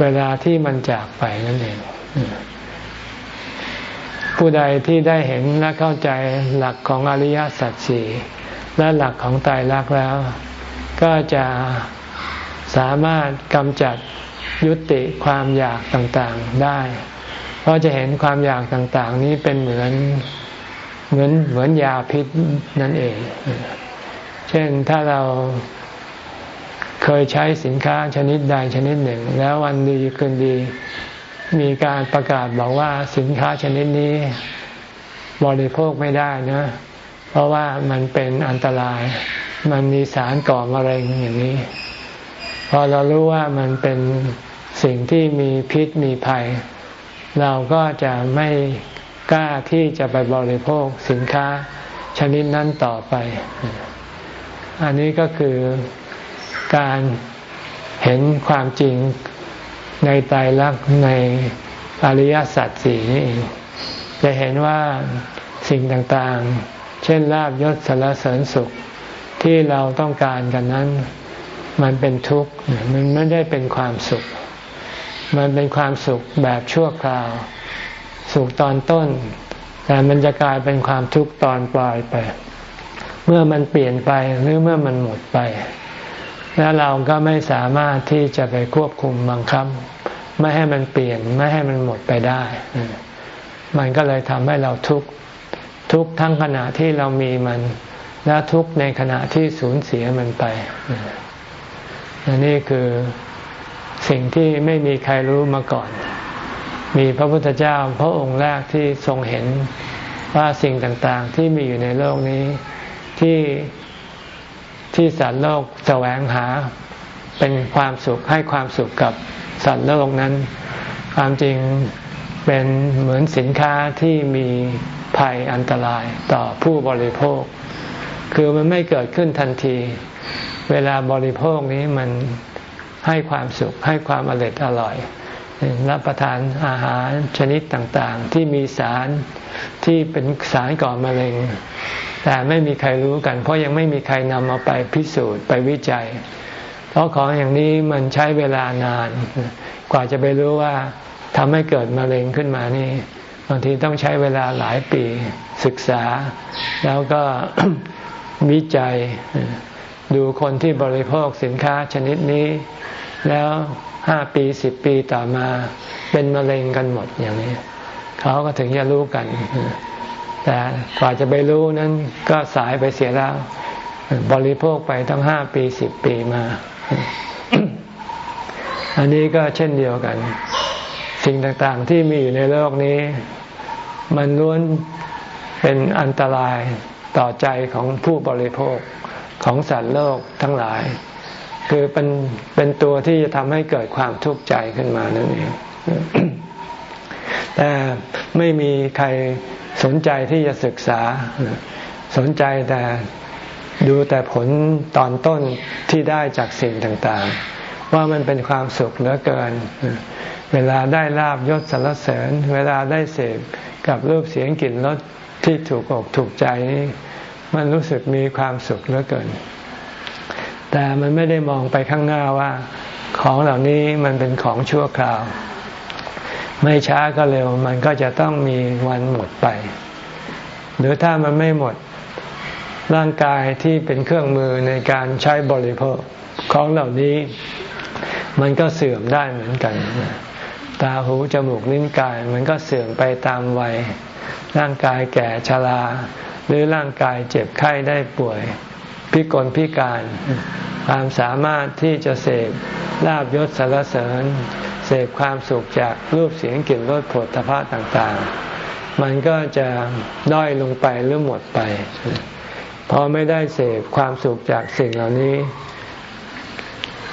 เวลาที่มันจากไปนั่นเอง ผู้ใดที่ได้เห็นและเข้าใจหลักของอริยสัจสี่และหลักของตายรักแล้ว ก็จะสามารถกำจัดยุติความอยากต่างๆได้ เพราะจะเห็นความอยากต่างๆ นี้เป็นเหมือนเหมือนเหมือนยาพิษนั่นเอง เช่นถ้าเราเคยใช้สินค้าชนิดใดชนิดหนึ่ง แล้ววันดีคืนดี มีการประกาศบอกว่าสินค้าชนิดนี้บริโภคไม่ได้นะ เพราะว่ามันเป็นอันตราย มันมีสารก่อมะเร็งอย่างนี้ พอเรารู้ว่ามันเป็นสิ่งที่มีพิษมีภัย เราก็จะไม่กล้าที่จะไปบริโภคสินค้าชนิดนั้นต่อไป อันนี้ก็คือการเห็นความจริง ในไตรลักษณ์ในอริยสัจสี่นี่เองจะเห็นว่าสิ่งต่างๆ เช่นลาบยศสารเสริญสุขที่เราต้องการกันนั้น มันเป็นทุกข์มันไม่ได้เป็นความสุข มันเป็นความสุขแบบชั่วคราว สุขตอนต้น แต่มันจะกลายเป็นความทุกข์ตอนปลายไป เมื่อมันเปลี่ยนไปหรือเมื่อมันหมดไป แล้วเราก็ไม่สามารถที่จะไปควบคุมบังคับ ไม่ให้มันเปลี่ยนไม่ให้มันหมดไปได้ มันก็เลยทำให้เราทุกข์ทุกทั้งขณะที่เรามีมัน และทุกในขณะที่สูญเสียมันไปนนี่คือสิ่งที่ไม่มีใครรู้มาก่อน มีพระพุทธเจ้าพระองค์แรกที่ทรงเห็นว่าสิ่งต่างๆที่มีอยู่ในโลกนี้ ที่ ที่สัตว์โลกแสวงหาเป็นความสุขให้ความสุขกับสัตว์โลกนั้น ความจริงเป็นเหมือนสินค้าที่มีภัยอันตรายต่อผู้บริโภค คือมันไม่เกิดขึ้นทันที เวลาบริโภคนี้มันให้ความสุขให้ความอร่อยอร่อย รับประทานอาหารชนิดต่างๆ ที่มีสารที่เป็นสารก่อมะเร็ง แต่ไม่มีใครรู้กัน เพราะยังไม่มีใครนำเอาไปพิสูจน์ไปวิจัย เพราะของอย่างนี้มันใช้เวลานาน กว่าจะไปรู้ว่าทำให้เกิดมะเร็งขึ้นมานี่บางทีต้องใช้เวลาหลายปีศึกษา แล้วก็วิจัยดูคนที่บริโภคสินค้าชนิดนี้ แล้ว ห้าปีสิบปีต่อมา เป็นมะเร็งกันหมดอย่างนี้ เขาก็ถึงจะรู้กัน แต่กว่าจะไปรู้นั้นก็สายไปเสียแล้ว บริโภคไปตั้งห้าปีสิบปีมา อันนี้ก็เช่นเดียวกัน สิ่งต่างๆที่มีอยู่ในโลกนี้ มันล้วนเป็นอันตรายต่อใจของผู้บริโภคของสัตว์โลกทั้งหลาย คือเป็นเป็นตัวที่จะทำให้เกิดความทุกข์ใจขึ้นมานั่นเองแต่ไม่มีใครสนใจที่จะศึกษา สนใจแต่ดูแต่ผลตอนต้นที่ได้จากสิ่งต่างๆ ว่ามันเป็นความสุขเหลือเกิน เวลาได้ลาบยศสรรเสริญ เวลาได้เสพกับรูปเสียงกลิ่นรสที่ถูกอกถูกใจนี่มันรู้สึกมีความสุขเหลือเกิน แต่มันไม่ได้มองไปข้างหน้าว่า ของเหล่านี้มันเป็นของชั่วคราว ไม่ช้าก็เร็ว มันก็จะต้องมีวันหมดไป หรือถ้ามันไม่หมดร่างกายที่เป็นเครื่องมือในการใช้บริโภคของเหล่านี้ มันก็เสื่อมได้เหมือนกัน ตาหูจมูกลิ้นกายมันก็เสื่อมไปตามวัย ร่างกายแก่ชราหรือร่างกายเจ็บไข้ได้ป่วย พิกลพิการ ความสามารถที่จะเสพลาบยศสารเสริญ เสพความสุขจากรูปเสียงกลิ่นรสผลทพะต่างๆ มันก็จะด้อยลงไปหรือหมดไป พอไม่ได้เสพความสุขจากสิ่งเหล่านี้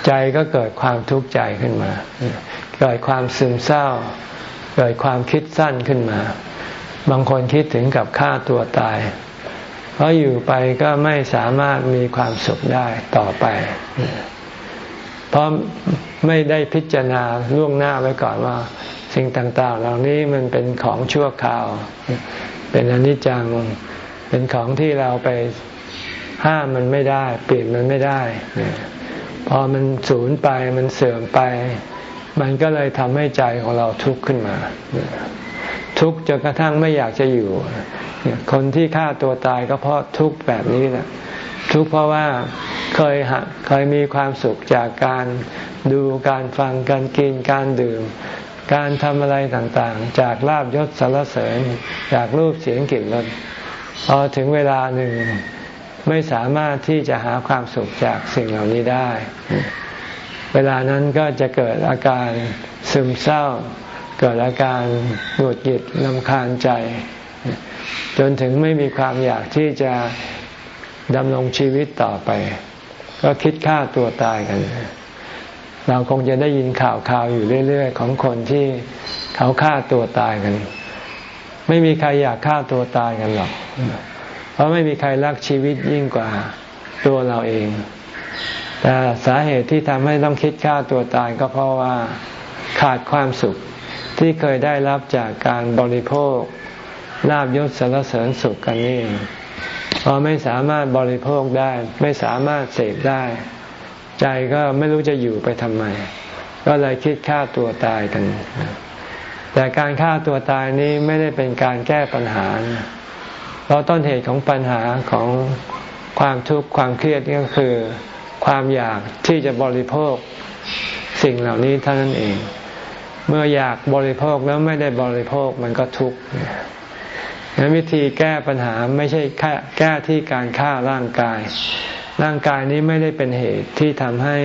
ใจก็เกิดความทุกข์ใจขึ้นมา เกิดความซึมเศร้า เกิดความคิดสั้นขึ้นมา บางคนคิดถึงกับฆ่าตัวตาย เพราะอยู่ไปก็ไม่สามารถมีความสุขได้ต่อไป เพราะไม่ได้พิจารณาล่วงหน้าไว้ก่อนว่า สิ่งต่างๆ เหล่านี้มันเป็นของชั่วคราว เป็นอนิจจัง เป็นของที่เราไปห้ามมันไม่ได้ เปลี่ยนมันไม่ได้ พอมันสูญไปมันเสื่อมไป มันก็เลยทำให้ใจของเราทุกข์ขึ้นมา ทุกข์จนกระทั่งไม่อยากจะอยู่ คนที่ฆ่าตัวตายก็เพราะทุกข์แบบนี้แหละทุกข์เพราะว่าเคยเคยมีความสุขจากการดูการฟังการกินการดื่ม การทำอะไรต่างๆ จากลาบยศสารเสริญ จากรูปเสียงกลิ่นรสพอถึงเวลาหนึ่งไม่สามารถที่จะหาความสุขจากสิ่งเหล่านี้ได้ เวลานั้นก็จะเกิดอาการซึมเศร้า เกิดอาการหงุดหงิดลำคาญใจ จนถึงไม่มีความอยากที่จะดำรงชีวิตต่อไป ก็คิดฆ่าตัวตายกัน เราคงจะได้ยินข่าวข่าวอยู่เรื่อย ๆ ของคนที่เขาฆ่าตัวตายกัน ไม่มีใครอยากฆ่าตัวตายกันหรอก เพราะไม่มีใครรักชีวิตยิ่งกว่าตัวเราเองแต่สาเหตุที่ทำให้ต้องคิดฆ่าตัวตายก็เพราะว่าขาดความสุขที่เคยได้รับจากการบริโภค ลาบยศสารเสริญสุขกันนี่พอไม่สามารถบริโภคได้ ไม่สามารถเสพได้ ใจก็ไม่รู้จะอยู่ไปทำไม ก็เลยคิดฆ่าตัวตายกัน แต่การฆ่าตัวตายนี้ไม่ได้เป็นการแก้ปัญหา เพราะต้นเหตุของปัญหาของความทุกข์ความเครียดก็คือ ความอยากที่จะบริโภคสิ่งเหล่านี้เท่านั้นเอง เมื่ออยากบริโภคแล้วไม่ได้บริโภคมันก็ทุกข์ นั้นวิธีแก้ปัญหาไม่ใช่แค่แก้ที่การฆ่าร่างกาย ร่างกายนี้ไม่ได้เป็นเหตุที่ทำให้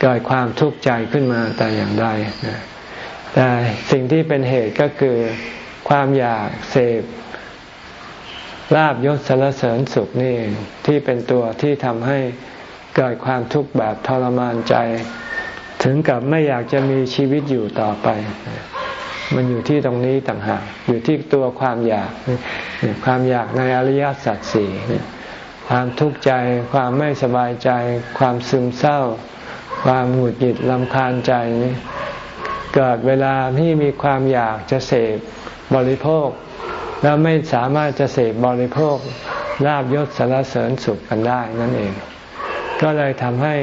เกิดความทุกข์ใจขึ้นมาแต่อย่างใดแต่สิ่งที่เป็นเหตุก็คือความอยากเสพลาบยศสารเสริญสุขนี่ที่เป็นตัวที่ทำให้เกิดความทุกข์แบบทรมานใจ ถึงกับไม่อยากจะมีชีวิตอยู่ต่อไป มันอยู่ที่ตรงนี้ต่างหากอยู่ที่ตัวความอยาก ความอยากในอริยสัจสี่ความทุกข์ใจ ความไม่สบายใจ ความซึมเศร้า ความหงุดหงิดลำคาญใจนี่เกิดเวลาที่มีความอยากจะเสพบริโภค แล้วไม่สามารถจะเสพบริโภคลาบยศสารเสริญสุขกันได้นั่นเอง ก็เลยทำให้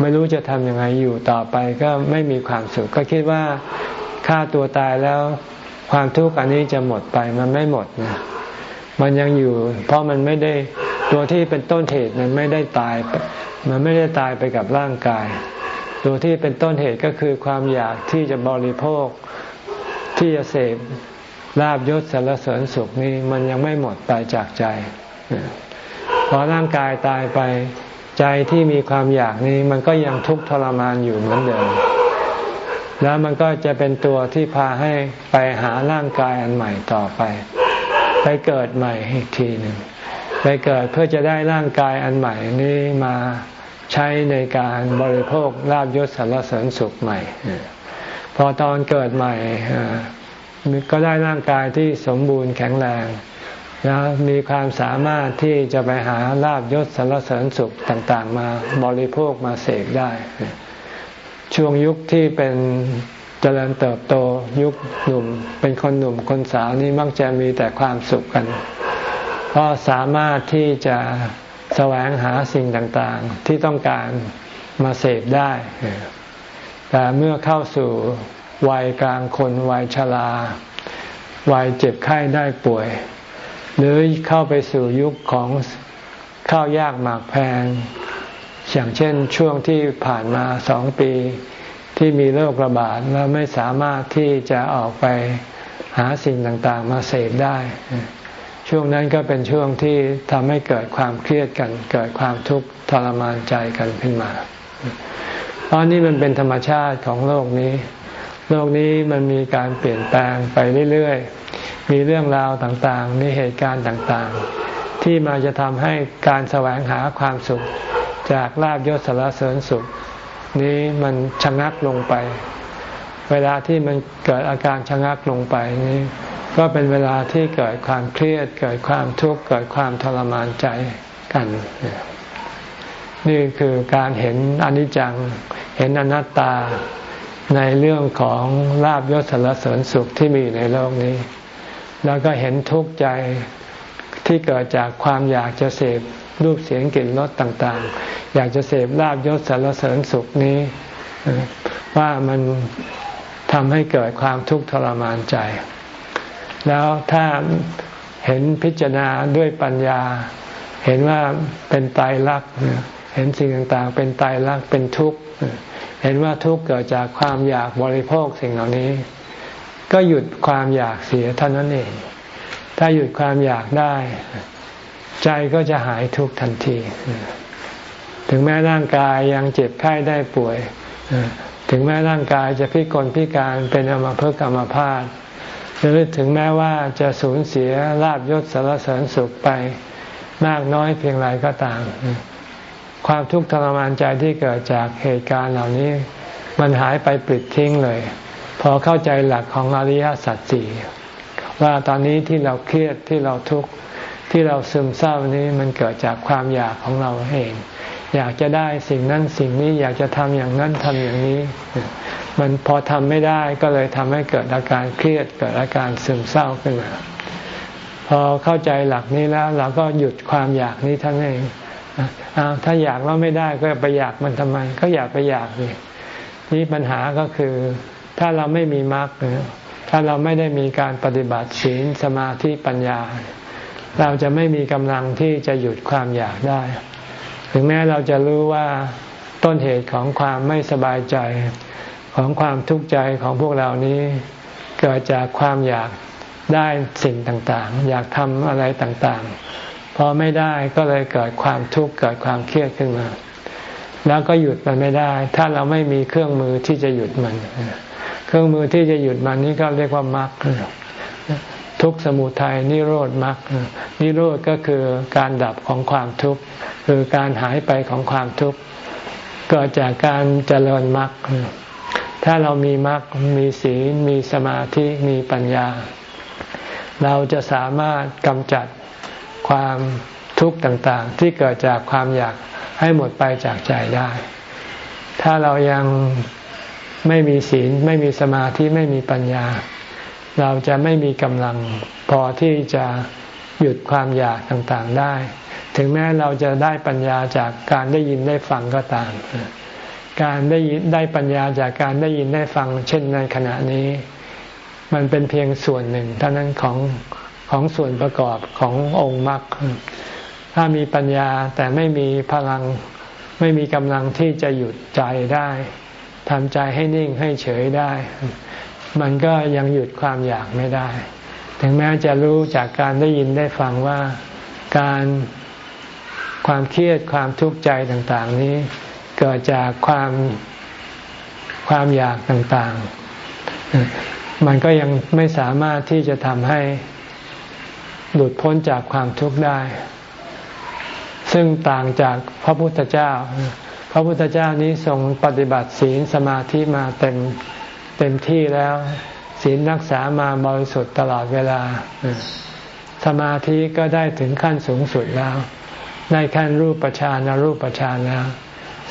ไม่รู้จะทำยังไงอยู่ต่อไปก็ไม่มีความสุข ก็คิดว่า ฆ่าตัวตายแล้วความทุกข์อันนี้จะหมดไปมันไม่หมดนะมันยังอยู่ เพราะมันไม่ได้ตัวที่เป็นต้นเหตุมันไม่ได้ตาย มันไม่ได้ตายไปกับร่างกาย ตัวที่เป็นต้นเหตุก็คือความอยากที่จะบริโภคที่จะเสพลาบยศสารเสริญสุขนี้มันยังไม่หมดไปจากใจพอร่างกายตายไปใจที่มีความอยากนี้ มันก็ยังทุกข์ทรมานอยู่เหมือนเดิม แล้วมันก็จะเป็นตัวที่พาให้ไปหาร่างกายอันใหม่ต่อไป ไปเกิดใหม่อีกทีหนึ่งไปเกิดเพื่อจะได้ร่างกายอันใหม่นี้มาใช้ในการบริโภคลาบยศสารเสริญสุขใหม่ พอตอนเกิดใหม่ก็ได้ร่างกายที่สมบูรณ์แข็งแรงแล้วมีความสามารถที่จะไปหาลาบยศสารเสริญสุขต่าง ๆ มาบริโภคมาเสกได้ ช่วงยุคที่เป็นเจริญเติบโตยุคหนุ่ม เป็นคนหนุ่มคนสาวนี้มักจะมีแต่ความสุขกัน เพราะสามารถที่จะแสวงหาสิ่งต่างๆ ที่ต้องการมาเสพได้ แต่เมื่อเข้าสู่วัยกลางคนวัยชราวัยเจ็บไข้ได้ป่วย หรือเข้าไปสู่ยุคของข้าวยากหมากแพง อย่างเช่นช่วงที่ผ่านมาสองปีที่มีโรคระบาดแล้วไม่สามารถที่จะออกไปหาสิ่งต่างๆ มาเสพได้ ช่วงนั้นก็เป็นช่วงที่ทำให้เกิดความเครียดกัน เกิดความทุกข์ทรมานใจกันขึ้นมา เพราะนี่มันเป็นธรรมชาติของโลกนี้ โลกนี้มันมีการเปลี่ยนแปลงไปเรื่อยๆ มีเรื่องราวต่างๆ มีเหตุการณ์ต่างๆ ที่มาจะทำให้การแสวงหาความสุข จากลาบยศสารเสริญสุข นี้มันชะงักลงไป เวลาที่มันเกิดอาการชะงักลงไปนี้ ก็เป็นเวลาที่เกิดความเครียด เกิดความทุกข์เกิดความทรมานใจกัน นี่คือการเห็นอนิจจัง เห็นอนัตตาในเรื่องของลาบยศสารเสริญสุขที่มีในโลกนี้ แล้วก็เห็นทุกข์ใจที่เกิดจากความอยากจะเสพ รูปเสียงกลิ่นรสต่างๆ อยากจะเสพลาบยศสารเสริญสุขนี้ ว่ามันทำให้เกิดความทุกข์ทรมานใจ แล้วถ้าเห็นพิจารณาด้วยปัญญา เห็นว่าเป็นตายรักเห็นสิ่งต่างๆ เป็นตายรักเป็นทุกข์เห็นว่าทุกข์เกิดจากความอยากบริโภคสิ่งเหล่านี้ ก็หยุดความอยากเสียเท่านั้นเอง ถ้าหยุดความอยากได้ ใจก็จะหายทุกทันที ถึงแม้ร่างกายยังเจ็บไข้ได้ป่วย ถึงแม้ร่างกายจะพิกลพิการเป็นอมภพกรรมภาพหรือถึงแม้ว่าจะสูญเสียลาบยศสารเสริญสุขไปมากน้อยเพียงไรก็ตาม ความทุกข์ทรมานใจที่เกิดจากเหตุการณ์เหล่านี้ มันหายไปปลิดทิ้งเลย พอเข้าใจหลักของอริยสัจสี่ว่าตอนนี้ที่เราเครียดที่เราทุกข์ ที่เราซึมเศร้านี้มันเกิดจากความอยากของเราเอง อยากจะได้สิ่งนั้นสิ่งนี้อยากจะทำอย่างนั้นทำอย่างนี้ มันพอทำไม่ได้ก็เลยทำให้เกิดอาการเครียดเกิดอาการซึมเศร้าขึ้นมาพอเข้าใจหลักนี้แล้ว เราก็หยุดความอยากนี้ทั้งเองอาถ้าอยากแล้วไม่ได้ก็ไปอยากมันทำไม ก็อยากไปอยากนี่นี่ปัญหาก็คือถ้าเราไม่มีมรรคถ้าเราไม่ได้มีการปฏิบัติศีลสมาธิปัญญา เราจะไม่มีกำลังที่จะหยุดความอยากได้ ถึงแม้เราจะรู้ว่าต้นเหตุของความไม่สบายใจของความทุกข์ใจของพวกเรานี้เกิดจากความอยากได้สิ่งต่างๆ อยากทำอะไรต่างๆ พอไม่ได้ก็เลยเกิดความทุกข์เกิดความเครียดขึ้นมา แล้วก็หยุดมันไม่ได้ ถ้าเราไม่มีเครื่องมือที่จะหยุดมัน เครื่องมือที่จะหยุดมันนี่ก็เรียกว่ามรรค ทุกสมุทัยนิโรธมรรคนิโรธก็คือการดับของความทุกข์คือการหายไปของความทุกข์เกิดจากการเจริญมรรคถ้าเรามีมรรคมีศีลมีสมาธิมีปัญญา เราจะสามารถกำจัดความทุกข์ต่างๆ ที่เกิดจากความอยากให้หมดไปจากใจได้ ถ้าเรายังไม่มีศีลไม่มีสมาธิไม่มีปัญญา เราจะไม่มีกำลังพอที่จะหยุดความอยากต่างๆได้ ถึงแม้เราจะได้ปัญญาจากการได้ยินได้ฟังก็ตาม การได้ยินได้ปัญญาจากการได้ยินได้ฟัง เช่นในขณะนี้ มันเป็นเพียงส่วนหนึ่งเท่านั้นของของส่วนประกอบขององค์มรรค ถ้ามีปัญญาแต่ไม่มีพลังไม่มีกำลังที่จะหยุดใจได้ทำใจให้นิ่งให้เฉยได้ มันก็ยังหยุดความอยากไม่ได้ ถึงแม้จะรู้จากการได้ยินได้ฟังว่าการความเครียดความทุกข์ใจต่าง ๆ นี้ เกิดจากความความอยากต่างๆ มันก็ยังไม่สามารถที่จะทำให้หลุดพ้นจากความทุกข์ได้ ซึ่งต่างจากพระพุทธเจ้า พระพุทธเจ้านี้ทรงปฏิบัติศีลสมาธิมาเต็ม เต็มที่แล้ว ศีลรักษามาบริสุทธิ์ตลอดเวลา สมาธิก็ได้ถึงขั้นสูงสุดแล้วได้ขั้นรูปฌานรูปฌานแล้ว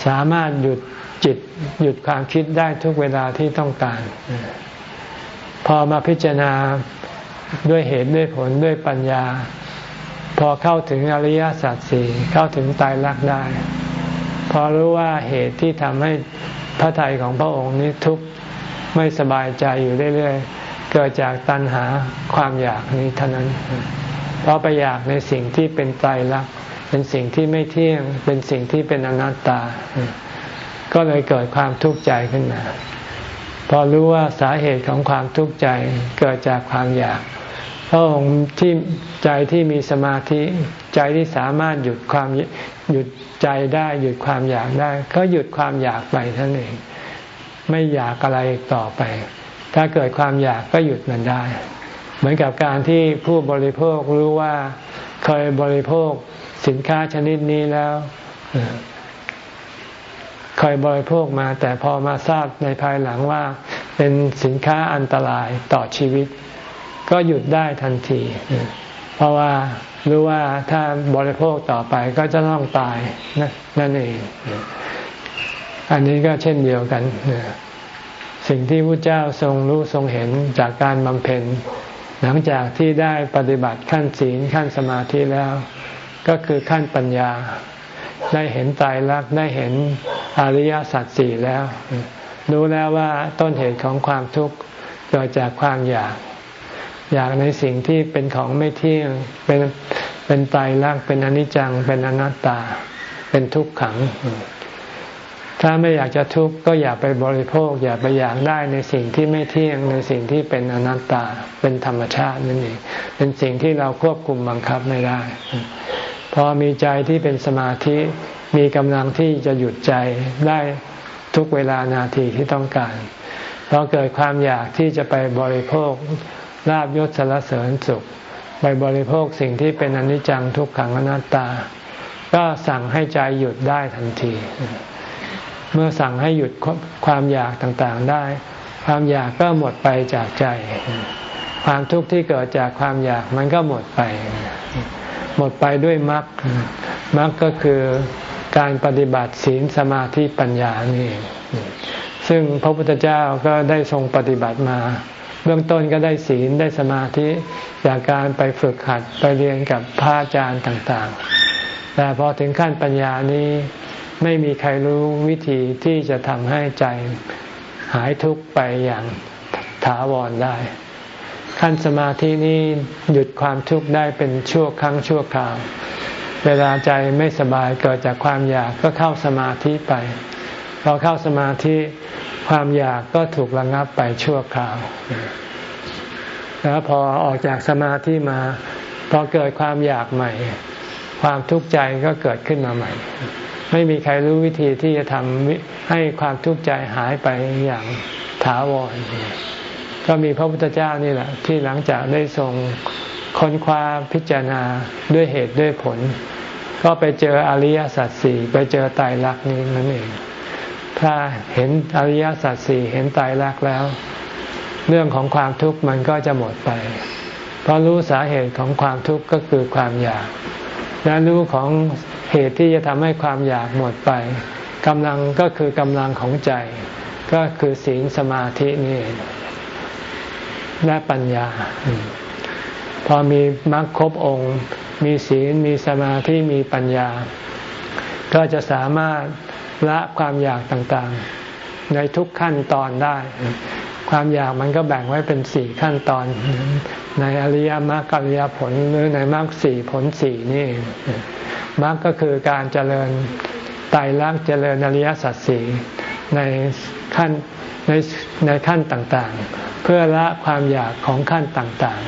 สามารถหยุดจิตหยุดความคิดได้ทุกเวลาที่ต้องการ พอมาพิจารณาด้วยเหตุด้วยผลด้วยปัญญา พอเข้าถึงอริยสัจสี่เข้าถึงตายรักได้ พอรู้ว่าเหตุที่ทำให้พระทัยของพระองค์นี้ทุกข์ ไม่สบายใจอยู่เรื่อยๆ เกิดจากตัณหาความอยากนี้เท่านั้น เพราะไปอยากในสิ่งที่เป็นไตรลักษณ์เป็นสิ่งที่ไม่เที่ยง เป็นสิ่งที่เป็นอนัตตา ก็เลยเกิดความทุกข์ใจขึ้นมา พอรู้ว่าสาเหตุของความทุกข์ใจเกิดจากความอยากพระองค์ที่ใจที่มีสมาธิใจที่สามารถหยุดความหยุดใจได้ หยุดความอยากได้ ก็หยุดความอยากไปท่านเอง ไม่อยากอะไรต่อไป ถ้าเกิดความอยากก็หยุดมันได้ เหมือนกับการที่ผู้บริโภครู้ว่าเคยบริโภคสินค้าชนิดนี้แล้วเคยบริโภคมา แต่พอมาทราบในภายหลังว่า เป็นสินค้าอันตรายต่อชีวิต ก็หยุดได้ทันที เพราะว่ารู้ว่าถ้าบริโภคต่อไปก็จะต้องตายนั่นเอง อันนี้ก็เช่นเดียวกัน สิ่งที่พระเจ้าทรงรู้ทรงเห็นจากการบำเพ็ญ หลังจากที่ได้ปฏิบัติขั้นศีลขั้นสมาธิแล้ว ก็คือขั้นปัญญา ได้เห็นตายรักได้เห็นอริยสัจสี่แล้ว รู้แล้วว่าต้นเหตุของความทุกข์เกิดจากความอยาก อยากในสิ่งที่เป็นของไม่เที่ยงเป็นเป็นตายรักเป็นอนิจจังเป็นอนัตตา เป็นทุกขัง ถ้าไม่อยากจะทุกข์ก็อย่าไปบริโภค อย่าไปอยากได้ในสิ่งที่ไม่เที่ยงในสิ่งที่เป็นอนัตตาเป็นธรรมชาตินั่นเองเป็นสิ่งที่เราควบคุมบังคับไม่ได้ พอมีใจที่เป็นสมาธิมีกำลังที่จะหยุดใจได้ทุกเวลานาทีที่ต้องการพอเกิดความอยากที่จะไปบริโภคลาบยศสารเสริญสุข ไปบริโภคสิ่งที่เป็นอนิจจังทุกขังอนัตตา ก็สั่งให้ใจหยุดได้ทันที เมื่อสั่งให้หยุดความอยากต่างๆได้ ความอยากก็หมดไปจากใจ ความทุกข์ที่เกิดจากความอยากมันก็หมดไป หมดไปด้วยมรรคมรรคก็คือการปฏิบัติศีลสมาธิปัญญานี่ซึ่งพระพุทธเจ้าก็ได้ทรงปฏิบัติมา เบื้องต้นก็ได้ศีลได้สมาธิจากการไปฝึกหัดไปเรียนกับพระอาจารย์ต่างๆ แต่พอถึงขั้นปัญญานี้ ไม่มีใครรู้วิธีที่จะทำให้ใจหายทุกข์ไปอย่างถาวรได้ ขั้นสมาธินี้หยุดความทุกข์ได้เป็นชั่วครั้งชั่วคราว เวลาใจไม่สบายเกิดจากความอยากก็เข้าสมาธิไปพอเข้าสมาธิความอยากก็ถูกระงับไปชั่วคราว แล้วพอออกจากสมาธิมาพอเกิดความอยากใหม่ ความทุกข์ใจก็เกิดขึ้นมาใหม่ ไม่มีใครรู้วิธีที่จะทำให้ความทุกข์ใจหายไปอย่างถาวร ก็มีพระพุทธเจ้านี่แหละ ที่หลังจากได้ทรงค้นคว้าพิจารณาด้วยเหตุด้วยผล ก็ไปเจออริยสัจสี่ไปเจอตายรักนี้นั่นเอง ถ้าเห็นอริยสัจสี่เห็นตายรักแล้ว เรื่องของความทุกข์มันก็จะหมดไป เพราะรู้สาเหตุของความทุกข์ก็คือความอยาก และรู้ของเหตุที่จะทำให้ความอยากหมดไปกำลังก็คือกำลังของใจ ก็คือศีลสมาธินี่และปัญญา พอมีมรรคครบองค์ มีศีลมีสมาธิมีปัญญา ก็จะสามารถละความอยากต่างๆ ในทุกขั้นตอนได้ ความอยากมันก็แบ่งไว้เป็นสี่ขั้นตอน ในอริยมรรคอริยผลหรือในมรรคสี่ผลสี่นี่มรรคก็คือการเจริญไตรลักษณ์เจริญอริยสัจสี่ในขั้นในในขั้นต่างๆ เพื่อละความอยากของขั้นต่าง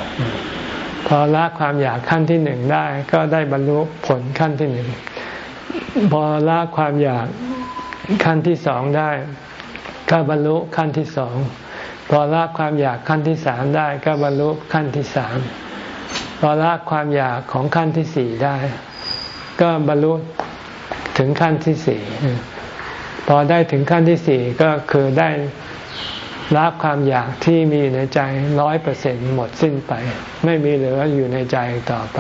ๆ พอละความอยากขั้นที่หนึ่งได้ก็ได้บรรลุผลขั้นที่หนึ่งพอละความอยากขั้นที่สองได้ก็บรรลุขั้นที่สอง พอละความอยากขั้นที่สามได้ก็บรรลุขั้นที่สามพอละความอยากของขั้นที่สี่ได้ ก็บรรลุถึงขั้นที่สี่พอได้ถึงขั้นที่สี่ก็คือได้ละความอยากที่มีในใจร้อยเปอร์เซ็นหมดสิ้นไป ไม่มีเหลืออยู่ในใจต่อไป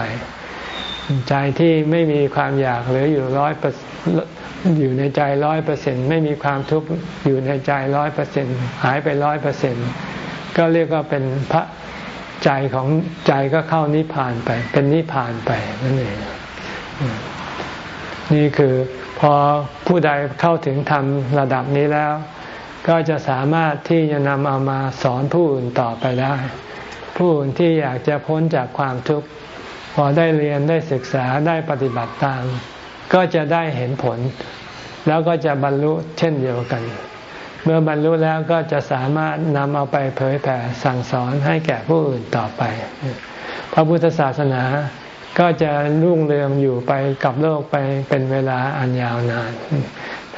ใจที่ไม่มีความอยากเหลืออยู่ร้อยเป อยู่ในใจร้อยเปอร์เซ็นไม่มีความทุกข์อยู่ในใจร้อยเปอร์เซ็นหายไปร้อยเปอร์เซ็นก็เรียกว่าเป็นพระใจของใจก็เข้านิพพานไป เป็นนิพพานไปนั่นเองนี่คือพอผู้ใดเข้าถึงธรรมระดับนี้แล้ว ก็จะสามารถที่จะนำเอามาสอนผู้อื่นต่อไปได้ ผู้อื่นที่อยากจะพ้นจากความทุกข์พอได้เรียนได้ศึกษาได้ปฏิบัติตาม ก็จะได้เห็นผล แล้วก็จะบรรลุเช่นเดียวกัน เมื่อบรรลุแล้วก็จะสามารถนำเอาไปเผยแผ่สั่งสอนให้แก่ผู้อื่นต่อไป พระพุทธศาสนาก็จะรุ่งเรืองอยู่ไปกับโลกไปเป็นเวลาอันยาวนาน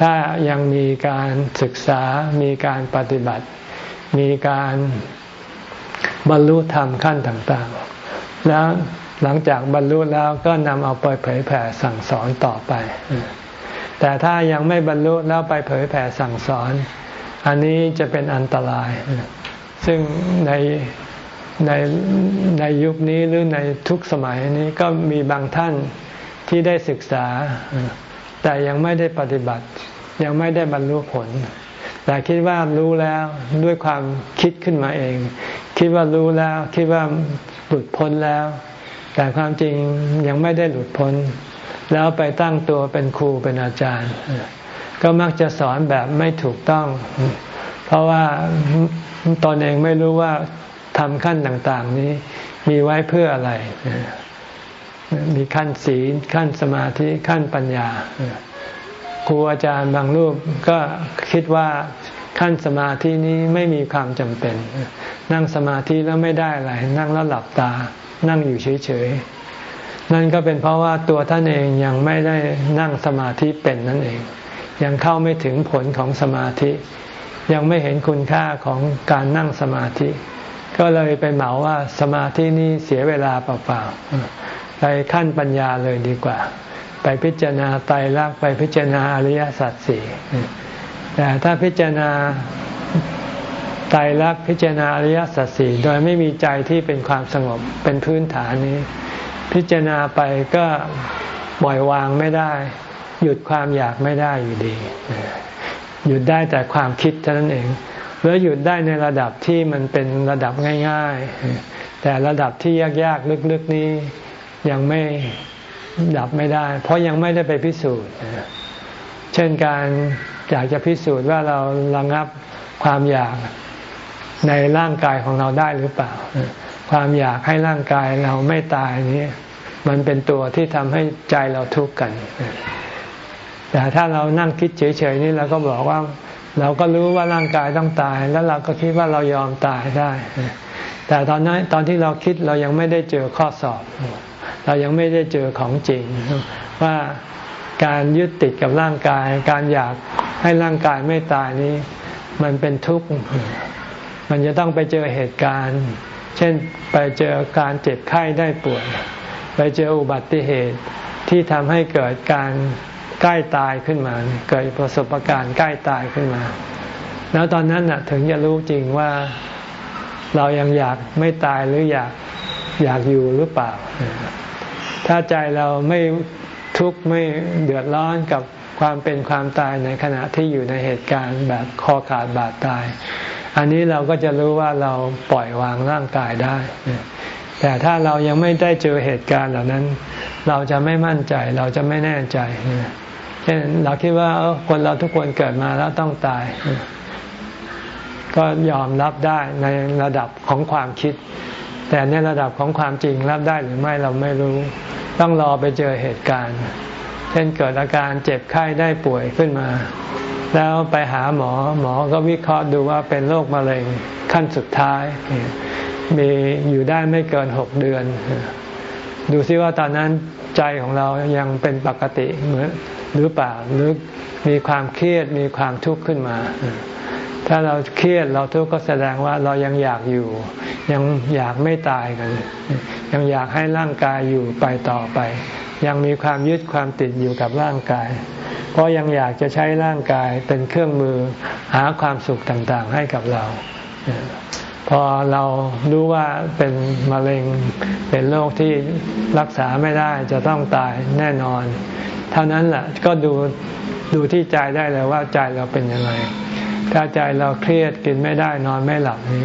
ถ้ายังมีการศึกษา มีการปฏิบัติ มีการบรรลุธรรมขั้นต่างๆ แล้ว หลังจากบรรลุแล้วก็นำเอาไปเผยแผ่สั่งสอนต่อไป แต่ถ้ายังไม่บรรลุแล้วไปเผยแผ่สั่งสอน อันนี้จะเป็นอันตราย ซึ่งในในในยุคนี้หรือในทุกสมัยนี้ก็มีบางท่านที่ได้ศึกษา แต่ยังไม่ได้ปฏิบัติ ยังไม่ได้บรรลุผล แต่คิดว่ารู้แล้วด้วยความคิดขึ้นมาเอง คิดว่ารู้แล้ว คิดว่าหลุดพ้นแล้ว แต่ความจริงยังไม่ได้หลุดพ้น แล้วไปตั้งตัวเป็นครูเป็นอาจารย์ ก็มักจะสอนแบบไม่ถูกต้อง เพราะว่าตนเองไม่รู้ว่าทำขั้นต่างๆนี้มีไว้เพื่ออะไร มีขั้นศีลขั้นสมาธิขั้นปัญญา ครูอาจารย์บางรูปก็คิดว่าขั้นสมาธินี้ไม่มีความจำเป็น นั่งสมาธิแล้วไม่ได้อะไร นั่งแล้วหลับตา นั่งอยู่เฉยๆ นั่นก็เป็นเพราะว่าตัวท่านเองยังไม่ได้นั่งสมาธิเป็นนั่นเอง ยังเข้าไม่ถึงผลของสมาธิ ยังไม่เห็นคุณค่าของการนั่งสมาธิ ก็เลยไปเหมาว่าสมาธินี้เสียเวลาเปล่าๆ ไปขั้นปัญญาเลยดีกว่า ไปพิจารณาไตรลักษณ์ไปพิจารณาอริยสัจสี่แต่ถ้าพิจารณา ตรลักษณ์พิจารณาอริยสัจสี่โดยไม่มีใจที่เป็นความสงบเป็นพื้นฐานนี้ พิจารณาไปก็ปล่อยวางไม่ได้ หยุดความอยากไม่ได้อยู่ดี หยุดได้แต่ความคิดเท่านั้นเองแล้วหยุดได้ในระดับที่มันเป็นระดับง่าย ๆ แต่ระดับที่ยากๆลึกๆนี้ยังไม่ดับไม่ได้ เพราะยังไม่ได้ไปพิสูจน์ เช่นการอยากจะพิสูจน์ว่าเราระงับความอยาก ในร่างกายของเราได้หรือเปล่า ความอยากให้ร่างกายเราไม่ตายนี้มันเป็นตัวที่ทำให้ใจเราทุกข์กัน แต่ถ้าเรานั่งคิดเฉยๆนี่เราก็บอกว่า เราก็รู้ว่าร่างกายต้องตาย แล้วเราก็คิดว่าเรายอมตายได้ แต่ตอนนั้นตอนที่เราคิดเรายังไม่ได้เจอข้อสอบ เรายังไม่ได้เจอของจริง ว่าการยึดติดกับร่างกาย การอยากให้ร่างกายไม่ตายนี้ มันเป็นทุกข์ มันจะต้องไปเจอเหตุการณ์ เช่นไปเจอการเจ็บไข้ได้ป่วย ไปเจออุบัติเหตุที่ทำให้เกิดการใกล้ตายขึ้นมา เกิดประสบการณ์ใกล้ตายขึ้นมา แล้วตอนนั้นน่ะถึงจะรู้จริงว่าเรายังอยากไม่ตายหรืออยากอยากอยู่หรือเปล่า ถ้าใจเราไม่ทุกข์ไม่เดือดร้อนกับ ความเป็นความตายในขณะที่อยู่ในเหตุการณ์แบบคอขาดบาดตาย อันนี้เราก็จะรู้ว่าเราปล่อยวางร่างกายได้ แต่ถ้าเรายังไม่ได้เจอเหตุการณ์เหล่านั้น เราจะไม่มั่นใจเราจะไม่แน่ใจเช่นเราคิดว่าคนเราทุกคนเกิดมาแล้วต้องตาย ก็ยอมรับได้ในระดับของความคิด แต่ในระดับของความจริงรับได้หรือไม่เราไม่รู้ ต้องรอไปเจอเหตุการณ์ ช่นเกิดอาการเจ็บไข้ได้ป่วยขึ้นมา แล้วไปหาหมอหมอก็วิเคราะห์ดูว่าเป็นโรคมะเร็งขั้นสุดท้าย มีอยู่ได้ไม่เกินหกเดือน ดูซิว่าตอนนั้นใจของเรายังเป็นปกติเหมือนหรือเปล่าหรือมีความเครียดมีความทุกข์ขึ้นมา ถ้าเราเครียดเราทุกข์ก็แสดงว่าเรายังอยากอยู่ ยังอยากไม่ตายกัน ยังอยากให้ร่างกายอยู่ไปต่อไป ยังมีความยึดความติดอยู่กับร่างกาย เพราะยังอยากจะใช้ร่างกายเป็นเครื่องมือหาความสุขต่างๆให้กับเรา พอเรารู้ว่าเป็นมะเร็งเป็นโรคที่รักษาไม่ได้จะต้องตายแน่นอน เท่านั้นแหละก็ดูดูที่ใจได้เลยว่าใจเราเป็นยังไงถ้าใจเราเครียดกินไม่ได้นอนไม่หลับนี่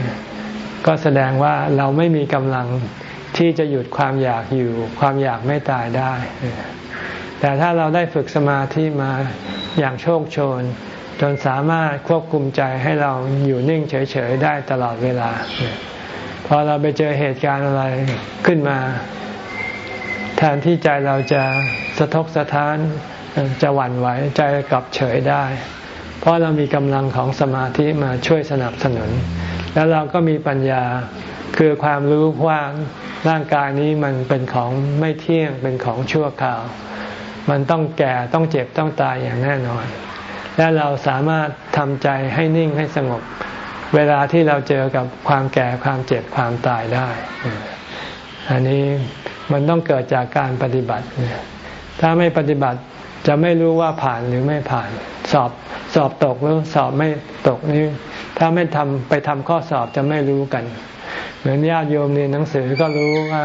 ก็แสดงว่าเราไม่มีกำลัง ที่จะหยุดความอยากอยู่ ความอยากไม่ตายได้ แต่ถ้าเราได้ฝึกสมาธิมาอย่างโชคโชน จนสามารถควบคุมใจให้เราอยู่นิ่งเฉยๆได้ตลอดเวลา พอเราไปเจอเหตุการณ์อะไรขึ้นมา แทนที่ใจเราจะสะทกสะท้านจะหวั่นไหวใจกลับเฉยได้ เพราะเรามีกำลังของสมาธิมาช่วยสนับสนุน แล้วเราก็มีปัญญา คือความรู้ว่าร่างกายนี้มันเป็นของไม่เที่ยงเป็นของชั่วคราว มันต้องแก่ต้องเจ็บต้องตายอย่างแน่นอน และเราสามารถทำใจให้นิ่งให้สงบ เวลาที่เราเจอกับความแก่ความเจ็บความตายได้ อันนี้มันต้องเกิดจากการปฏิบัติ ถ้าไม่ปฏิบัติจะไม่รู้ว่าผ่านหรือไม่ผ่าน สอบสอบตกหรือสอบไม่ตกนี่ถ้าไม่ทำไปทำข้อสอบจะไม่รู้กัน เหมือนญาติโยมเรียนหนังสือก็รู้ว่า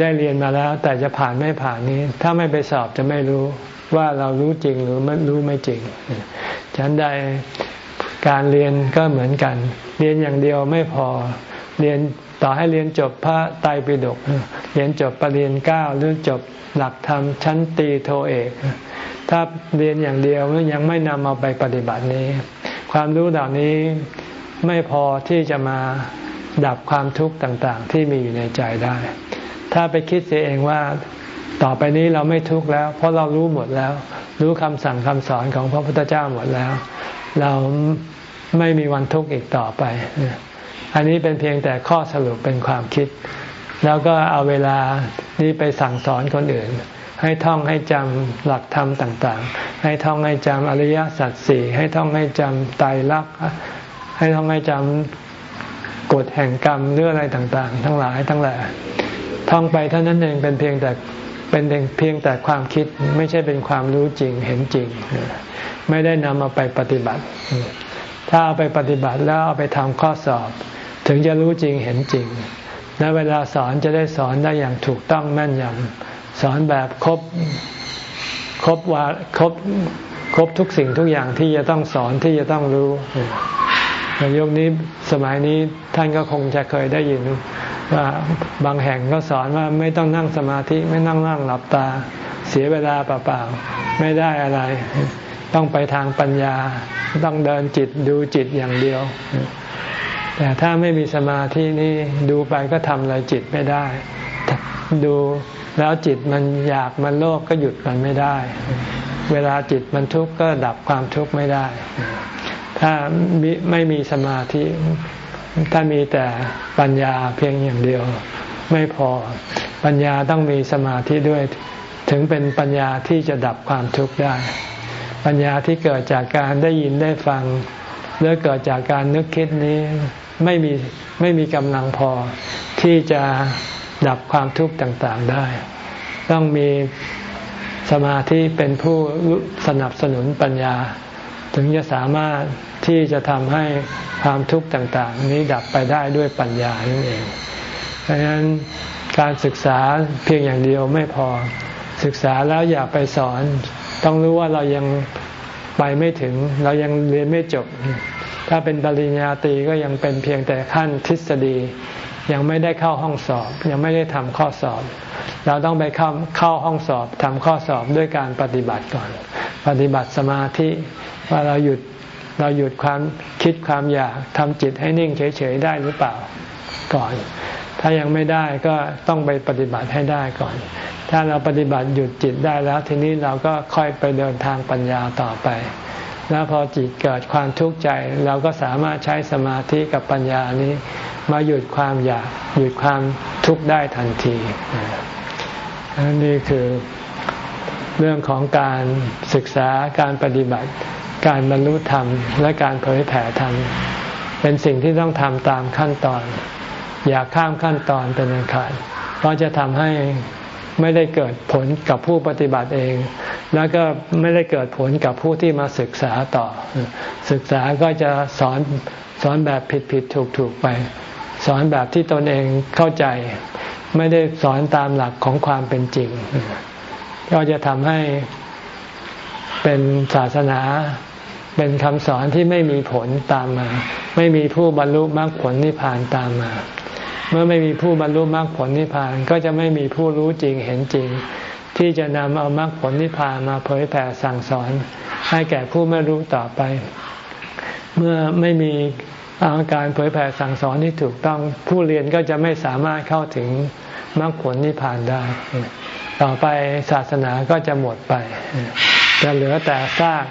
ได้เรียนมาแล้ว แต่จะผ่านไม่ผ่านนี้ ถ้าไม่ไปสอบจะไม่รู้ว่าเรารู้จริงหรือไม่รู้ไม่จริงฉันใดการเรียนก็เหมือนกัน เรียนอย่างเดียวไม่พอเรียนต่อให้เรียนจบพระไตรปิฎกเรียนจบปรริญญาเก้าหรือจบหลักธรรมชั้นตีโทเอกถ้าเรียนอย่างเดียวยังไม่นำเอาไปปฏิบัตินี้ ความรู้เหล่านี้ไม่พอที่จะมา ดับความทุกข์ต่างๆ ที่มีอยู่ในใจได้ ถ้าไปคิดเสียเองว่าต่อไปนี้เราไม่ทุกข์แล้ว เพราะเรารู้หมดแล้ว รู้คำสั่งคำสอนของพระพุทธเจ้าหมดแล้ว เราไม่มีวันทุกข์อีกต่อไป อันนี้เป็นเพียงแต่ข้อสรุปเป็นความคิด แล้วก็เอาเวลานี้ไปสั่งสอนคนอื่น ให้ท่องให้จำหลักธรรมต่างๆ ให้ท่องให้จำอริยสัจสี่ให้ท่องให้จำไตรลักษณ์ให้ท่องให้จำ กฎแห่งกรรมเรื่องอะไรต่างๆ ทั้งหลายทั้งหลายท่องไปเท่านั้นเองเป็นเพียงแต่เป็นเพียงแต่ความคิดไม่ใช่เป็นความรู้จริงเห็นจริง ไม่ได้นำมาไปปฏิบัติ ถ้าเอาไปปฏิบัติแล้วเอาไปทำข้อสอบ ถึงจะรู้จริงเห็นจริง และเวลาสอนจะได้สอนได้อย่างถูกต้องแม่นยำสอนแบบครบครบว่าครบครบทุกสิ่งทุกอย่างที่จะต้องสอนที่จะต้องรู้ ในยุคนี้สมัยนี้ท่านก็คงจะเคยได้ยินว่าบางแห่งก็สอนว่าไม่ต้องนั่งสมาธิไม่นั่งนั่งหลับตา เสียเวลาเปล่าๆไม่ได้อะไร ต้องไปทางปัญญา ต้องเดินจิตดูจิตอย่างเดียว แต่ถ้าไม่มีสมาธินี่ดูไปก็ทำอะไรจิตไม่ได้ ดูแล้วจิตมันอยากมันโลภกก็หยุดมันไม่ได้ เวลาจิตมันทุกข์ก็ดับความทุกข์ไม่ได้ ถ้าไม่มีสมาธิ ถ้ามีแต่ปัญญาเพียงอย่างเดียว ไม่พอปัญญาต้องมีสมาธิด้วย ถึงเป็นปัญญาที่จะดับความทุกข์ได้ ปัญญาที่เกิดจากการได้ยินได้ฟังหรือเกิดจากการนึกคิดนี้ไม่มีไม่มีกำลังพอที่จะดับความทุกข์ต่างๆได้ ต้องมีสมาธิเป็นผู้สนับสนุนปัญญา ถึงจะสามารถ ที่จะทำให้ความทุกข์ต่างๆ นี้ดับไปได้ด้วยปัญญานั่นเองเพราะฉะนั้นการศึกษาเพียงอย่างเดียวไม่พอ ศึกษาแล้วอย่าไปสอน ต้องรู้ว่าเรายังไปไม่ถึง เรายังเรียนไม่จบ ถ้าเป็นปริญญาตรีก็ยังเป็นเพียงแต่ขั้นทฤษฎี ยังไม่ได้เข้าห้องสอบ ยังไม่ได้ทำข้อสอบ เราต้องไปเข้าเข้าห้องสอบทำข้อสอบด้วยการปฏิบัติก่อน ปฏิบัติสมาธิว่าเราหยุด เราหยุดความคิดความอยากทำจิตให้นิ่งเฉยๆได้หรือเปล่าก่อน ถ้ายังไม่ได้ก็ต้องไปปฏิบัติให้ได้ก่อน ถ้าเราปฏิบัติหยุดจิตได้แล้ว ทีนี้เราก็ค่อยไปเดินทางปัญญาต่อไป แล้วพอจิตเกิดความทุกข์ใจ เราก็สามารถใช้สมาธิกับปัญญานี้มาหยุดความอยากหยุดความทุกข์ได้ทันทีนี่คือเรื่องของการศึกษาการปฏิบัติ การบรรลุธรรมและการเผยแผ่ธรรมเป็นสิ่งที่ต้องทำตามขั้นตอน อย่าข้ามขั้นตอนเป็นอันขาดเพราะจะทำให้ไม่ได้เกิดผลกับผู้ปฏิบัติเอง แล้วก็ไม่ได้เกิดผลกับผู้ที่มาศึกษาต่อ ศึกษาก็จะสอนสอนแบบผิดผิดถูกถูกไป สอนแบบที่ตนเองเข้าใจ ไม่ได้สอนตามหลักของความเป็นจริง ก็จะทำให้เป็นศาสนา เป็นคำสอนที่ไม่มีผลตามมา ไม่มีผู้บรรลุมรรคผลนิพพานตามมา เมื่อไม่มีผู้บรรลุมรรคผลนิพพานก็จะไม่มีผู้รู้จริงเห็นจริง ที่จะนำเอามรรคผลนิพพานมาเผยแผ่สั่งสอน ให้แก่ผู้ไม่รู้ต่อไป เมื่อไม่มีอาการเผยแผ่สั่งสอนที่ถูกต้องผู้เรียนก็จะไม่สามารถเข้าถึงมรรคผลนิพพานได้ ต่อไปศาสนาก็จะหมดไป จะเหลือแต่ซาก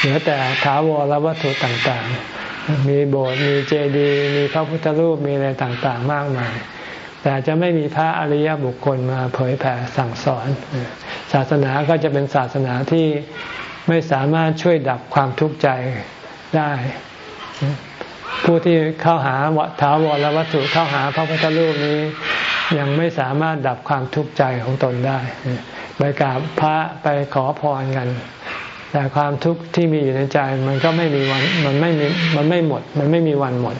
เหลือแต่ถาวรวัตถุต่างๆ มีโบสถ์มีเจดีย์มีพระพุทธรูปมีอะไรต่างๆ มากมาย แต่จะไม่มีพระอริยบุคคลมาเผยแผ่สั่งสอน ศาสนาก็จะเป็นศาสนาที่ไม่สามารถช่วยดับความทุกข์ใจได้ ผู้ที่เข้าหาถาวรวัตถุเข้าหาพระพุทธรูปนี้ยังไม่สามารถดับความทุกข์ใจของตนได้ ไปกราบพระไปขอพรกัน แต่ความทุกข์ที่มีอยู่ในใจมันก็ไม่มีวันมันไม่มีมันไม่หมด มันไม่มีวันหมด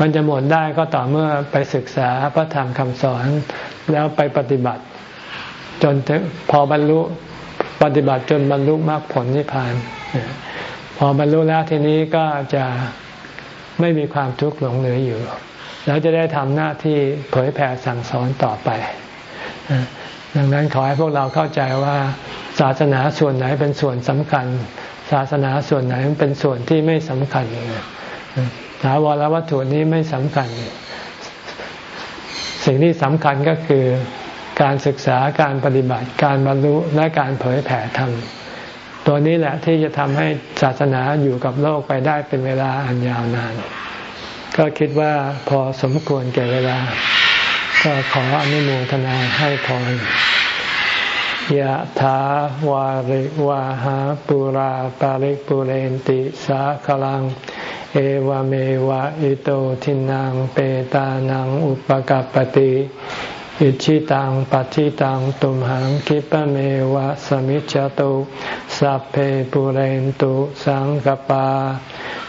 มันจะหมดได้ก็ต่อเมื่อไปศึกษาพระธรรมคำสอนแล้วไปปฏิบัติ จนพอบรรลุปฏิบัติจนบรรลุมรรคผลนิพพาน พอบรรลุแล้วทีนี้ก็จะไม่มีความทุกข์หลงเหลืออยู่ แล้วจะได้ทำหน้าที่เผยแผ่สั่งสอนต่อไป ดังนั้นขอให้พวกเราเข้าใจว่าศาสนาส่วนไหนเป็นส่วนสำคัญ ศาสนาส่วนไหนเป็นส่วนที่ไม่สำคัญถาวรวัตถุนี้ไม่สำคัญ สิ่งที่สำคัญก็คือการศึกษาการปฏิบัติการบรรลุและการเผยแผ่ธรรมตัวนี้แหละที่จะทำให้ศาสนาอยู่กับโลกไปได้เป็นเวลาอันยาวนาน ก็คิดว่าพอสมควรแก่เวลา ก็ขออนุโมทนาให้พรยะถาวาริวาหาปุราปาริปุเรนติสาคลัง เอวเมวะอิโตทินังเปตานังอุปกัปติอิชิตังปัฏิตังตุมหังคิปเมวะสมิจจตุสัพเพปุเรนตุสังกปา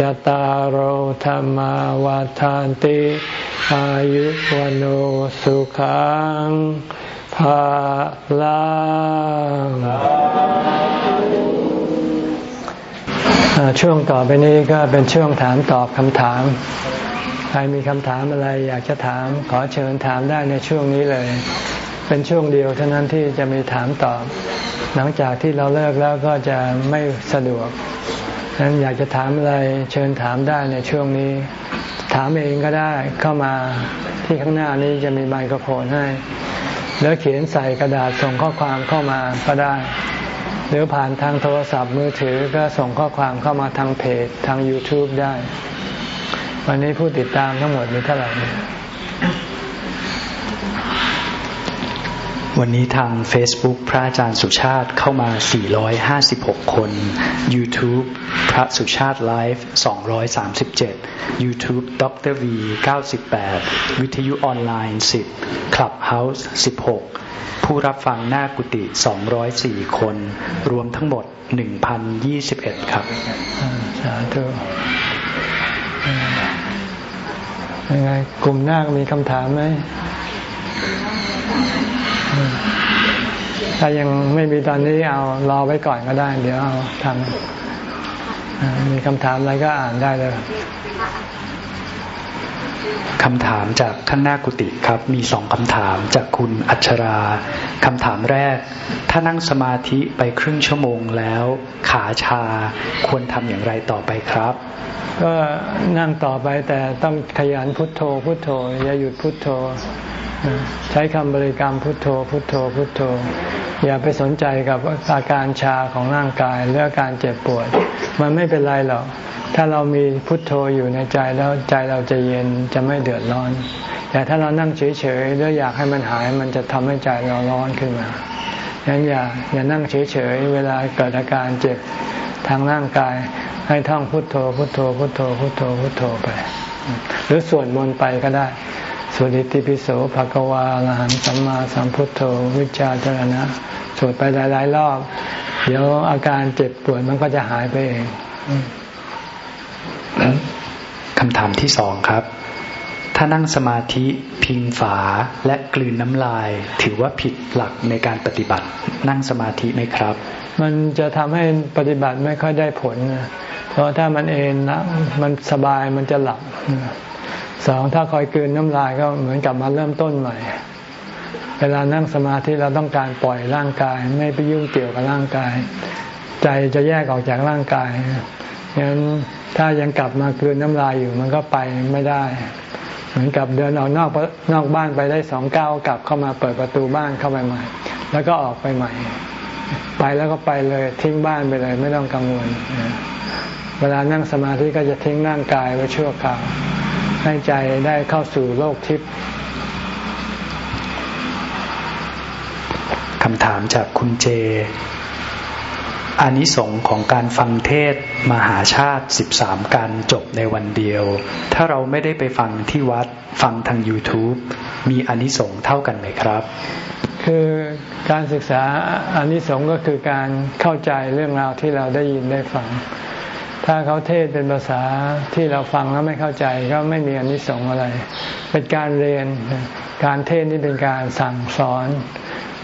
ยตารโหธรรมวาทานติ อายุวโนสุขังภาลังช่วงต่อไปนี้ก็เป็นช่วงถามตอบคำถาม ใครมีคำถามอะไรอยากจะถาม ขอเชิญถามได้ในช่วงนี้เลย เป็นช่วงเดียวเท่านั้นที่จะมีถามตอบ หลังจากที่เราเลิกแล้วก็จะไม่สะดวก นั้นอยากจะถามอะไรเชิญถามได้ในช่วงนี้ ถามเองก็ได้เข้ามาที่ข้างหน้านี้จะมีไมโครโฟนให้ แล้วเขียนใส่กระดาษส่งข้อความเข้ามาก็ได้ หรือผ่านทางโทรศัพท์มือถือก็ส่งข้อความเข้ามาทางเพจทาง YouTube ได้ วันนี้ผู้ติดตามทั้งหมดมีเท่าไหร่ วันนี้ทาง Facebook พระอาจารย์สุชาติเข้ามา 456 คน YouTube พระสุชาติไลฟ์237 YouTube ดร V 98 วิทยุออนไลน์ 10 Clubhouse 16 ผู้รับฟังหน้ากุฏิ204 คน รวมทั้งหมด 1,021 ครับ สาธุยังไงกลุ่มหน้ามีคำถามไหม ถ้ายังไม่มีตอนนี้เอารอไว้ก่อนก็ได้ เดี๋ยวเอาทำมีคำถามอะไรก็อ่านได้เลยคำถามจากข้างหน้ากุฏิครับ มีสองคำถามจากคุณอัชราคำถามแรก ถ้านั่งสมาธิไปครึ่งชั่วโมงแล้ว ขาชาควรทำอย่างไรต่อไปครับ ก็นั่งต่อไปแต่ต้องขยันพุทโธพุทโธอย่าหยุดพุทโธ ใช้คำบริกรรมพุทโธ พุทโธ พุทโธ อย่าไปสนใจกับอาการชาของร่างกายหรืออาการเจ็บปวด มันไม่เป็นไรหรอก ถ้าเรามีพุทโธอยู่ในใจแล้วใจเราจะเย็นจะไม่เดือดร้อน แต่ถ้าเรานั่งเฉยๆแล้วอยากให้มันหายมันจะทำให้ใจเราร้อนขึ้นมาดังนั้นอย่าอย่านั่งเฉยๆเวลาเกิดอาการเจ็บทางร่างกาย ให้ท่องพุทโธ พุทโธ พุทโธ พุทโธพุทโธไป หรือสวดมนต์ไปก็ได้ สวดอิติปิโสภะกวาลหันสัมมาสัมพุทโธวิจารณะสวดไปหลายๆรอบ เดี๋ยวอาการเจ็บปวดมันก็จะหายไปเองคำถามที่สองครับ ถ้านั่งสมาธิพิงฝาและกลืนน้ำลาย ถือว่าผิดหลักในการปฏิบัติ นั่งสมาธิไหมครับ มันจะทำให้ปฏิบัติไม่ค่อยได้ผล เพราะถ้ามันเองนะมันสบายมันจะหลับ สองถ้าคอยกลืนน้ำลายก็เหมือนกับมาเริ่มต้นใหม่ เวลานั่งสมาธิเราต้องการปล่อยร่างกาย ไม่ไปยุ่งเกี่ยวกับร่างกาย ใจจะแยกออกจากร่างกายงั้นถ้ายังกลับมาคืนน้ำลายอยู่มันก็ไปไม่ได้ เหมือนกับเดินออกนอกนอกบ้านไปได้สองก้าวกลับเข้ามาเปิดประตูบ้านเข้าไปใหม่ แล้วก็ออกไปใหม่ ไปแล้วก็ไปเลยทิ้งบ้านไปเลยไม่ต้องกังวล เวลานั่งสมาธิก็จะทิ้งร่างกายไว้ชั่วคราว ให้ใจได้เข้าสู่โลกทิพย์คำถามจากคุณเจอานิสงส์ของการฟังเทศมหาชาติสิบสามการจบในวันเดียว ถ้าเราไม่ได้ไปฟังที่วัดฟังทาง YouTube มีอานิสงส์เท่ากันไหมครับ คือการศึกษาอานิสงส์ก็คือการเข้าใจเรื่องราวที่เราได้ยินได้ฟัง ถ้าเขาเทศเป็นภาษาที่เราฟังแล้วไม่เข้าใจก็ไม่มีอานิสงส์อะไร เป็นการเรียน การเทศนี่เป็นการสั่งสอน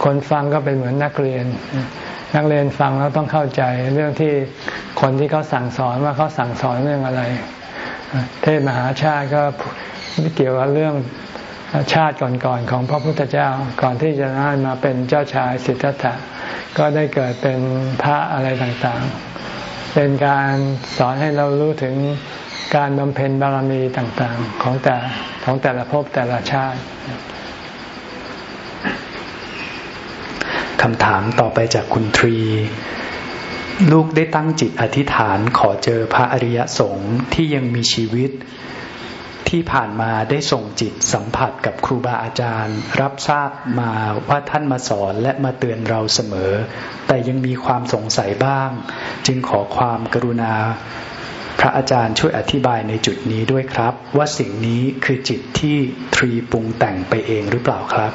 คนฟังก็เป็นเหมือนนักเรียน นักเรียนฟังแล้วต้องเข้าใจเรื่องที่คนที่เขาสั่งสอนว่าเขาสั่งสอนเรื่องอะไร เทศมหาชาติก็เกี่ยวกับเรื่องชาติก่อนๆของพระพุทธเจ้าก่อนที่จะได้มาเป็นเจ้าชายสิทธัตถะก็ได้เกิดเป็นพระอะไรต่างๆ เป็นการสอนให้เรารู้ถึงการบำเพ็ญบารมีต่างๆ ของแต่ของแต่ละภพแต่ละชาติคำถามต่อไปจากคุณทรี ลูกได้ตั้งจิตอธิษฐานขอเจอพระอริยสงฆ์ที่ยังมีชีวิต ที่ผ่านมาได้ส่งจิตสัมผัสกับครูบาอาจารย์ รับทราบมาว่าท่านมาสอนและมาเตือนเราเสมอ แต่ยังมีความสงสัยบ้าง จึงขอความกรุณา พระอาจารย์ช่วยอธิบายในจุดนี้ด้วยครับ ว่าสิ่งนี้คือจิตที่ทรีปรุงแต่งไปเองหรือเปล่าครับ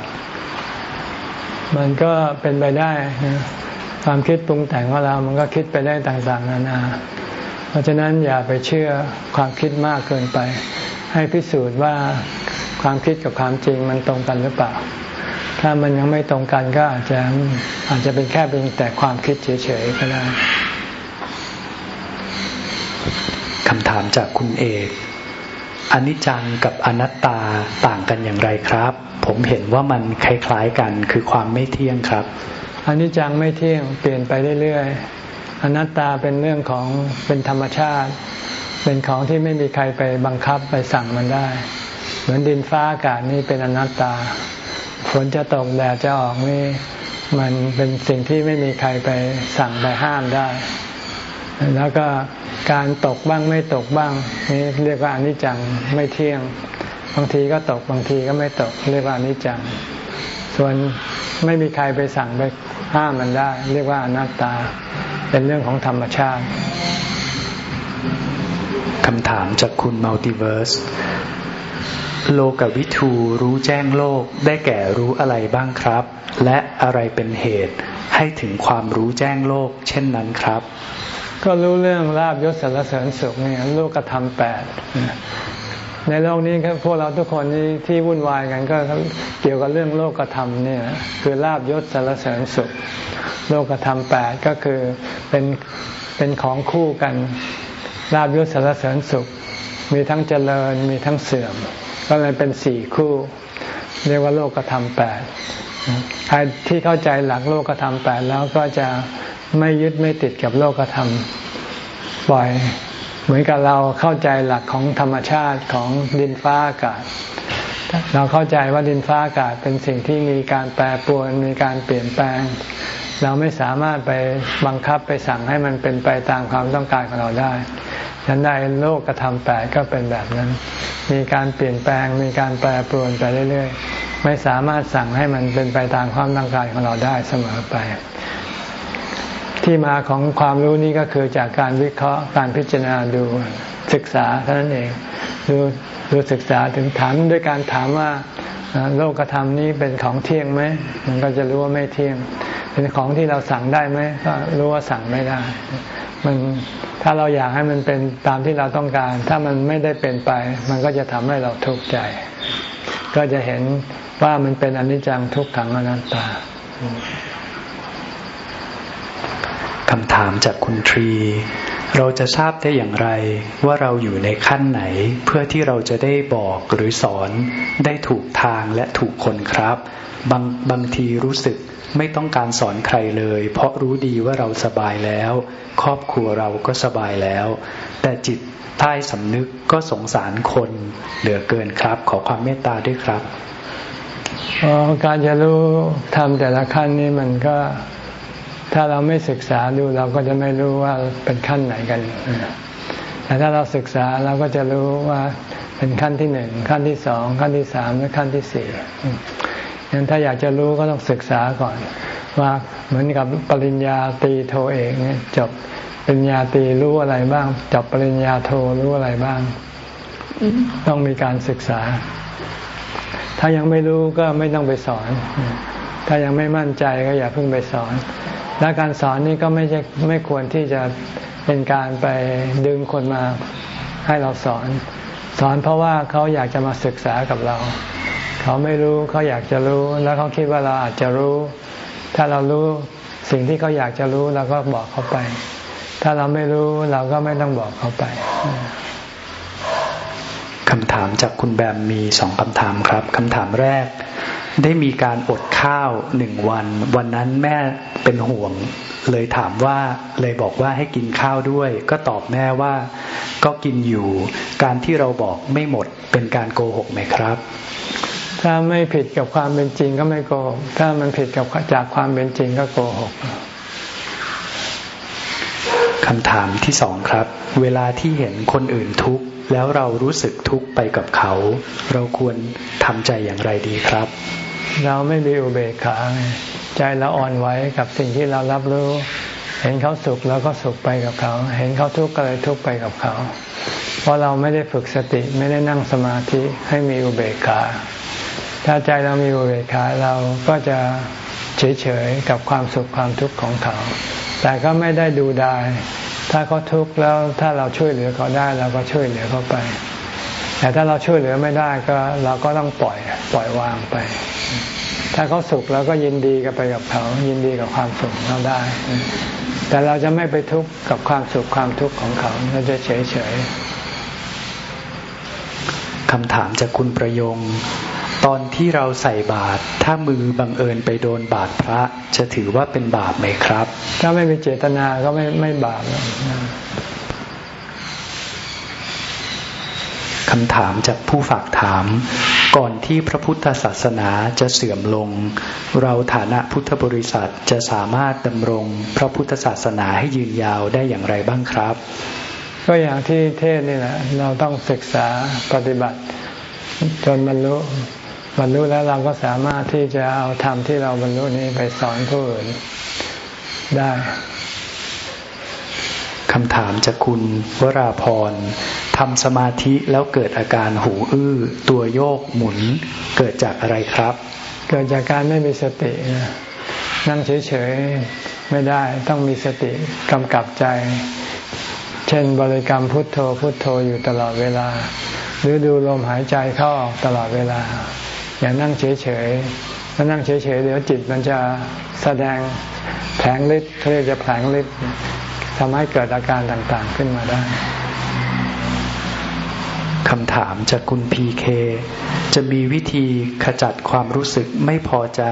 มันก็เป็นไปได้ความคิดปรุงแต่งของเรา มันก็คิดไปได้ต่างๆนานา เพราะฉะนั้นอย่าไปเชื่อความคิดมากเกินไป ให้พิสูจน์ว่าความคิดกับความจริงมันตรงกันหรือเปล่า ถ้ามันยังไม่ตรงกันก็อาจจะอาจจะเป็นแค่เป็นแต่ความคิดเฉยๆก็ได้คำถามจากคุณเอกอนิจจังกับอนัตตาต่างกันอย่างไรครับ ผมเห็นว่ามันคล้ายๆกันคือความไม่เที่ยงครับอนิจจังไม่เที่ยงเปลี่ยนไปเรื่อยๆอนัตตาเป็นเรื่องของเป็นธรรมชาติ เป็นของที่ไม่มีใครไปบังคับไปสั่งมันได้ เหมือนดินฟ้าอากาศนี่เป็นอนัตตา ฝนจะตกแดดจะออกนี่มันเป็นสิ่งที่ไม่มีใครไปสั่งไปห้ามได้ แล้วก็การตกบ้างไม่ตกบ้างนี่เรียกว่าอนิจจังไม่เที่ยง บางทีก็ตกบางทีก็ไม่ตกเรียกว่าอนิจจัง ส่วนไม่มีใครไปสั่งไปห้ามมันได้ เรียกว่าอนัตตา เป็นเรื่องของธรรมชาติ คำถามจากคุณ Multiverse โลกวิทูรู้แจ้งโลกได้แก่รู้อะไรบ้างครับ และอะไรเป็นเหตุให้ถึงความรู้แจ้งโลก เช่นนั้นครับ ก็รู้เรื่องลาภยศสรรเสริญสุขเนี่ยโลกธรรมแปดในโลกนี้ครับพวกเราทุกคนนี้ที่วุ่นวายกันก็เกี่ยวกับเรื่องโลกธรรมเนี่ยคือลาบยศสารเสริญสุข โลกธรรมแปดก็คือเป็นเป็นของคู่กัน ลาบยศสารเสริญสุข มีทั้งเจริญมีทั้งเสื่อม ก็เลยเป็นสี่คู่ เรียกว่าโลกธรรมแปดใครที่เข้าใจหลักโลกธรรมแปดแล้วก็จะไม่ยึดไม่ติดกับโลกธรรมปล่อยเหมือนกับเราเข้าใจหลักของธรรมชาติของดินฟ้าอากาศ เราเข้าใจว่าดินฟ้าอากาศเป็นสิ่งที่มีการแปรปรวนมีการเปลี่ยนแปลง เราไม่สามารถไปบังคับไปสั่งให้มันเป็นไปตามความต้องการของเราได้ ฉันใดโลกกระทำแปดก็เป็นแบบนั้น มีการเปลี่ยนแปลงมีการแปรปรวนไปเรื่อยๆ ไม่สามารถสั่งให้มันเป็นไปตามความต้องการของเราได้เสมอไป ที่มาของความรู้นี้ก็คือจากการวิเคราะห์การพิจารณาดูศึกษาเท่านั้นเองดูดูศึกษาถึงถามด้วยการถามว่าโลกธรรมนี้เป็นของเที่ยงไหมมันก็จะรู้ว่าไม่เที่ยง เป็นของที่เราสั่งได้ไหมก็รู้ว่าสั่งไม่ได้ มันถ้าเราอยากให้มันเป็นตามที่เราต้องการ ถ้ามันไม่ได้เป็นไป มันก็จะทำให้เราทุกข์ใจ ก็จะเห็นว่ามันเป็นอนิจจังทุกขังอนัตตาคำถามจากคุณทรี เราจะทราบได้อย่างไรว่าเราอยู่ในขั้นไหน เพื่อที่เราจะได้บอกหรือสอนได้ถูกทางและถูกคนครับ บางบางทีรู้สึกไม่ต้องการสอนใครเลย เพราะรู้ดีว่าเราสบายแล้ว ครอบครัวเราก็สบายแล้ว แต่จิตใต้สำนึกก็สงสารคนเหลือเกินครับ ขอความเมตตาด้วยครับการจะรู้ทำแต่ละขั้นนี้มันก็ ถ้าเราไม่ศึกษาดูเราก็จะไม่รู้ว่าเป็นขั้นไหนกัน แต่ถ้าเราศึกษาเราก็จะรู้ว่าเป็นขั้นที่หนึ่งขั้นที่สองขั้นที่สามและขั้นที่สี่งั้นถ้าอยากจะรู้ก็ต้องศึกษาก่อน ว่าเหมือนกับปริญญาตรีโทเอกเนี่ยจบปริญญาตรีรู้อะไรบ้างจบปริญญาโทรู้อะไรบ้าง ต้องมีการศึกษา ถ้ายังไม่รู้ก็ไม่ต้องไปสอน ถ้ายังไม่มั่นใจก็อย่าเพิ่งไปสอน และการสอนนี่ก็ไม่ใช่ไม่ควรที่จะเป็นการไปดึงคนมาให้เราสอน สอนเพราะว่าเขาอยากจะมาศึกษากับเรา เขาไม่รู้เขาอยากจะรู้ แล้วเขาคิดว่าเราอาจจะรู้ ถ้าเรารู้สิ่งที่เขาอยากจะรู้เราก็บอกเขาไป ถ้าเราไม่รู้เราก็ไม่ต้องบอกเขาไปคำถามจากคุณแบมมีสองคำถามครับคำถามแรก ได้มีการอดข้าวหนึ่งวัน วันนั้นแม่เป็นห่วง เลยถามว่าเลยบอกว่าให้กินข้าวด้วย ก็ตอบแม่ว่าก็กินอยู่ การที่เราบอกไม่หมดเป็นการโกหกไหมครับ ถ้าไม่ผิดกับความเป็นจริงก็ไม่โกหกถ้ามันผิดกับจากความเป็นจริงก็โกหกคำถามที่สองครับ เวลาที่เห็นคนอื่นทุกข์แล้วเรารู้สึกทุกข์ไปกับเขา เราควรทำใจอย่างไรดีครับ เราไม่มีอุเบกขาใจเราอ่อนไหวกับสิ่งที่เรารับรู้ เห็นเขาสุขแล้วก็สุขไปกับเขา เห็นเขาทุกข์ก็เลยทุกข์ไปกับเขา เพราะเราไม่ได้ฝึกสติไม่ได้นั่งสมาธิให้มีอุเบกขา ถ้าใจเรามีอุเบกขาเราก็จะเฉยๆกับความสุขความทุกข์ของเขา แต่ก็ไม่ได้ดูได้ถ้าเขาทุกข์แล้วถ้าเราช่วยเหลือเขาได้เราก็ช่วยเหลือเขาไป แต่ถ้าเราช่วยเหลือไม่ได้ก็เราก็ต้องปล่อยปล่อยวางไป ถ้าเขาสุขเราก็ยินดีกับไปกับเขา ยินดีกับความสุขเราได้ แต่เราจะไม่ไปทุกข์กับความสุขความทุกข์ของเขาเราจะเฉยเฉยคำถามจากคุณประยง ตอนที่เราใส่บาตรถ้ามือบังเอิญไปโดนบาตรพระ จะถือว่าเป็นบาปไหมครับ ถ้าไม่มีเจตนาก็ไม่ไม่บาป คำถามจากผู้ฝากถาม ก่อนที่พระพุทธศาสนาจะเสื่อมลง เราฐานะพุทธบริษัทจะสามารถดำรงพระพุทธศาสนาให้ยืนยาวได้อย่างไรบ้างครับ ก็อย่างที่เทศนี่แหละเราต้องศึกษาปฏิบัติ จนบรรลุบรรลุแล้วเราก็สามารถที่จะเอาธรรมที่เราบรรลุนี้ไปสอนผู้อื่นได้คำถามจากคุณวราพร ทำสมาธิแล้วเกิดอาการหูอื้อ ตัวโยกหมุนเกิดจากอะไรครับ เกิดจากการไม่มีสติ นั่งเฉยๆไม่ได้ต้องมีสติกำกับใจ เช่นบริกรรมพุทโธพุทโธอยู่ตลอดเวลา หรือดูลมหายใจเข้าออกตลอดเวลา อย่านั่งเฉยๆถ้านั่งเฉยๆเดี๋ยวจิตมันจะแสดงแผงฤทธิ์เขาเรียกจะแผงฤทธิ์ทำให้เกิดอาการต่างๆขึ้นมาได้ คำถามจากคุณพีเคจะมีวิธีขจัดความรู้สึกไม่พอใจ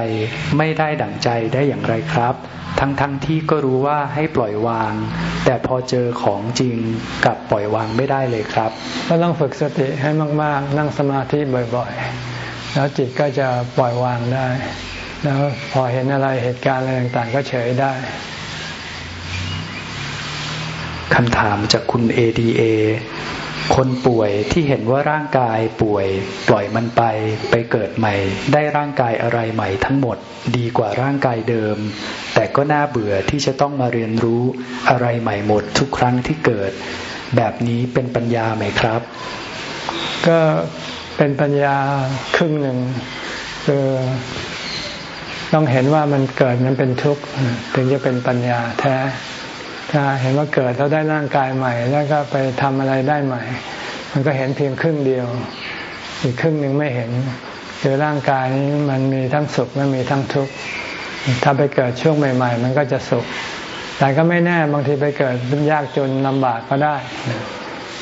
ไม่ได้ดั่งใจได้อย่างไรครับ ทั้งๆทที่ก็รู้ว่าให้ปล่อยวาง แต่พอเจอของจริงกับปล่อยวางไม่ได้เลยครับก็ต้องฝึกสติให้มาก ๆ นั่งสมาธิบ่อยๆ แล้วจิตก็จะปล่อยวางได้ แล้วพอเห็นอะไรเหตุการณ์อะไรต่างๆ ก็เฉยได้คำถามจากคุณ ADA คนป่วยที่เห็นว่าร่างกายป่วยปล่อยมันไปไปเกิดใหม่ ได้ร่างกายอะไรใหม่ทั้งหมดดีกว่าร่างกายเดิม แต่ก็น่าเบื่อที่จะต้องมาเรียนรู้อะไรใหม่หมดทุกครั้งที่เกิด แบบนี้เป็นปัญญาไหมครับ ก็เป็นปัญญาครึ่งหนึ่งคือต้องเห็นว่ามันเกิดมันเป็นทุกข์ถึงจะเป็นปัญญาแท้ ถ้าเห็นว่าเกิดแล้วได้ร่างกายใหม่ แล้วก็ไปทำอะไรได้ใหม่ มันก็เห็นเพียงครึ่งเดียว อีกครึ่งหนึ่งไม่เห็นคือร่างกายนี้มันมีทั้งสุขและมีทั้งทุกข์ถ้าไปเกิดช่วงใหม่ ๆ มันก็จะสุข แต่ก็ไม่แน่บางทีไปเกิดยากจนลำบากก็ได้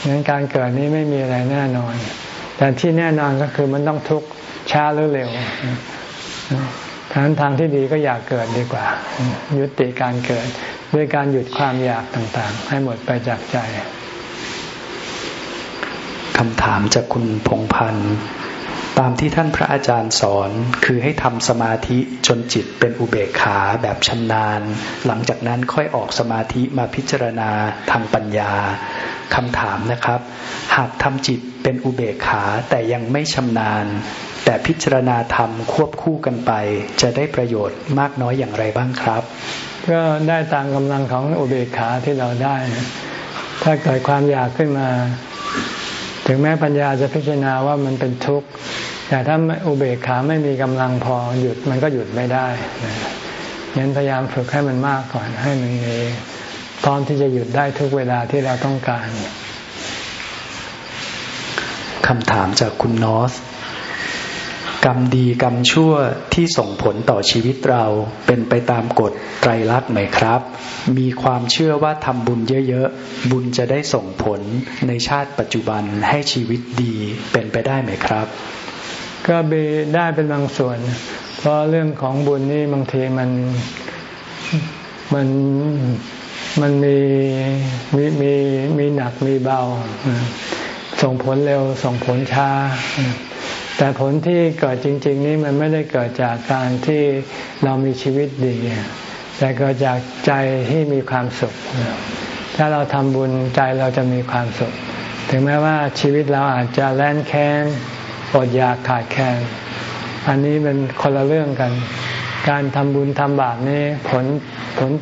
งั้นการเกิดนี้ไม่มีอะไรแน่นอน แต่ที่แน่นอนก็คือมันต้องทุกข์ช้าหรือเร็ว ทางทางที่ดีก็อยากเกิดดีกว่า ยุติการเกิด ด้วยการหยุดความอยากต่างๆ ให้หมดไปจากใจคำถามจากคุณพงพันธ์ตามที่ท่านพระอาจารย์สอนคือให้ทำสมาธิจนจิตเป็นอุเบกขาแบบชำนาญ หลังจากนั้นค่อยออกสมาธิมาพิจารณาทางปัญญาคำถามนะครับ หากทำจิตเป็นอุเบกขาแต่ยังไม่ชำนาญ แต่พิจารณาธรรมควบคู่กันไป จะได้ประโยชน์มากน้อยอย่างไรบ้างครับ ก็ได้ตามกำลังของอุเบกขาที่เราได้ ถ้าเกิดความอยากขึ้นมา ถึงแม้ปัญญาจะพิจารณาว่ามันเป็นทุกข์ แต่ถ้าอุเบกขาไม่มีกำลังพอหยุดมันก็หยุดไม่ได้งั้นพยายามฝึกให้มันมากก่อน ให้มันมีพร้อมที่จะหยุดได้ทุกเวลาที่เราต้องการคำถามจากคุณนอส กรรมดีกรรมชั่วที่ส่งผลต่อชีวิตเราเป็นไปตามกฎไตรลักษณ์ไหมครับ มีความเชื่อว่าทำบุญเยอะๆ บุญจะได้ส่งผลในชาติปัจจุบันให้ชีวิตดีเป็นไปได้ไหมครับ ก็เบได้เป็นบางส่วน เพราะเรื่องของบุญนี่บางทีมันมันมันมีมีมีมีหนักมีเบา ส่งผลเร็วส่งผลช้า แต่ผลที่เกิดจริง ๆ นี้มันไม่ได้เกิดจากการที่เรามีชีวิตดี แต่เกิดจากใจที่มีความสุข ถ้าเราทำบุญใจเราจะมีความสุข ถึงแม้ว่าชีวิตเราอาจจะแล่นแค้นอดอยากขาดแคลนอันนี้เป็นคนละเรื่องกัน การทำบุญทำบาปนี้ผลผล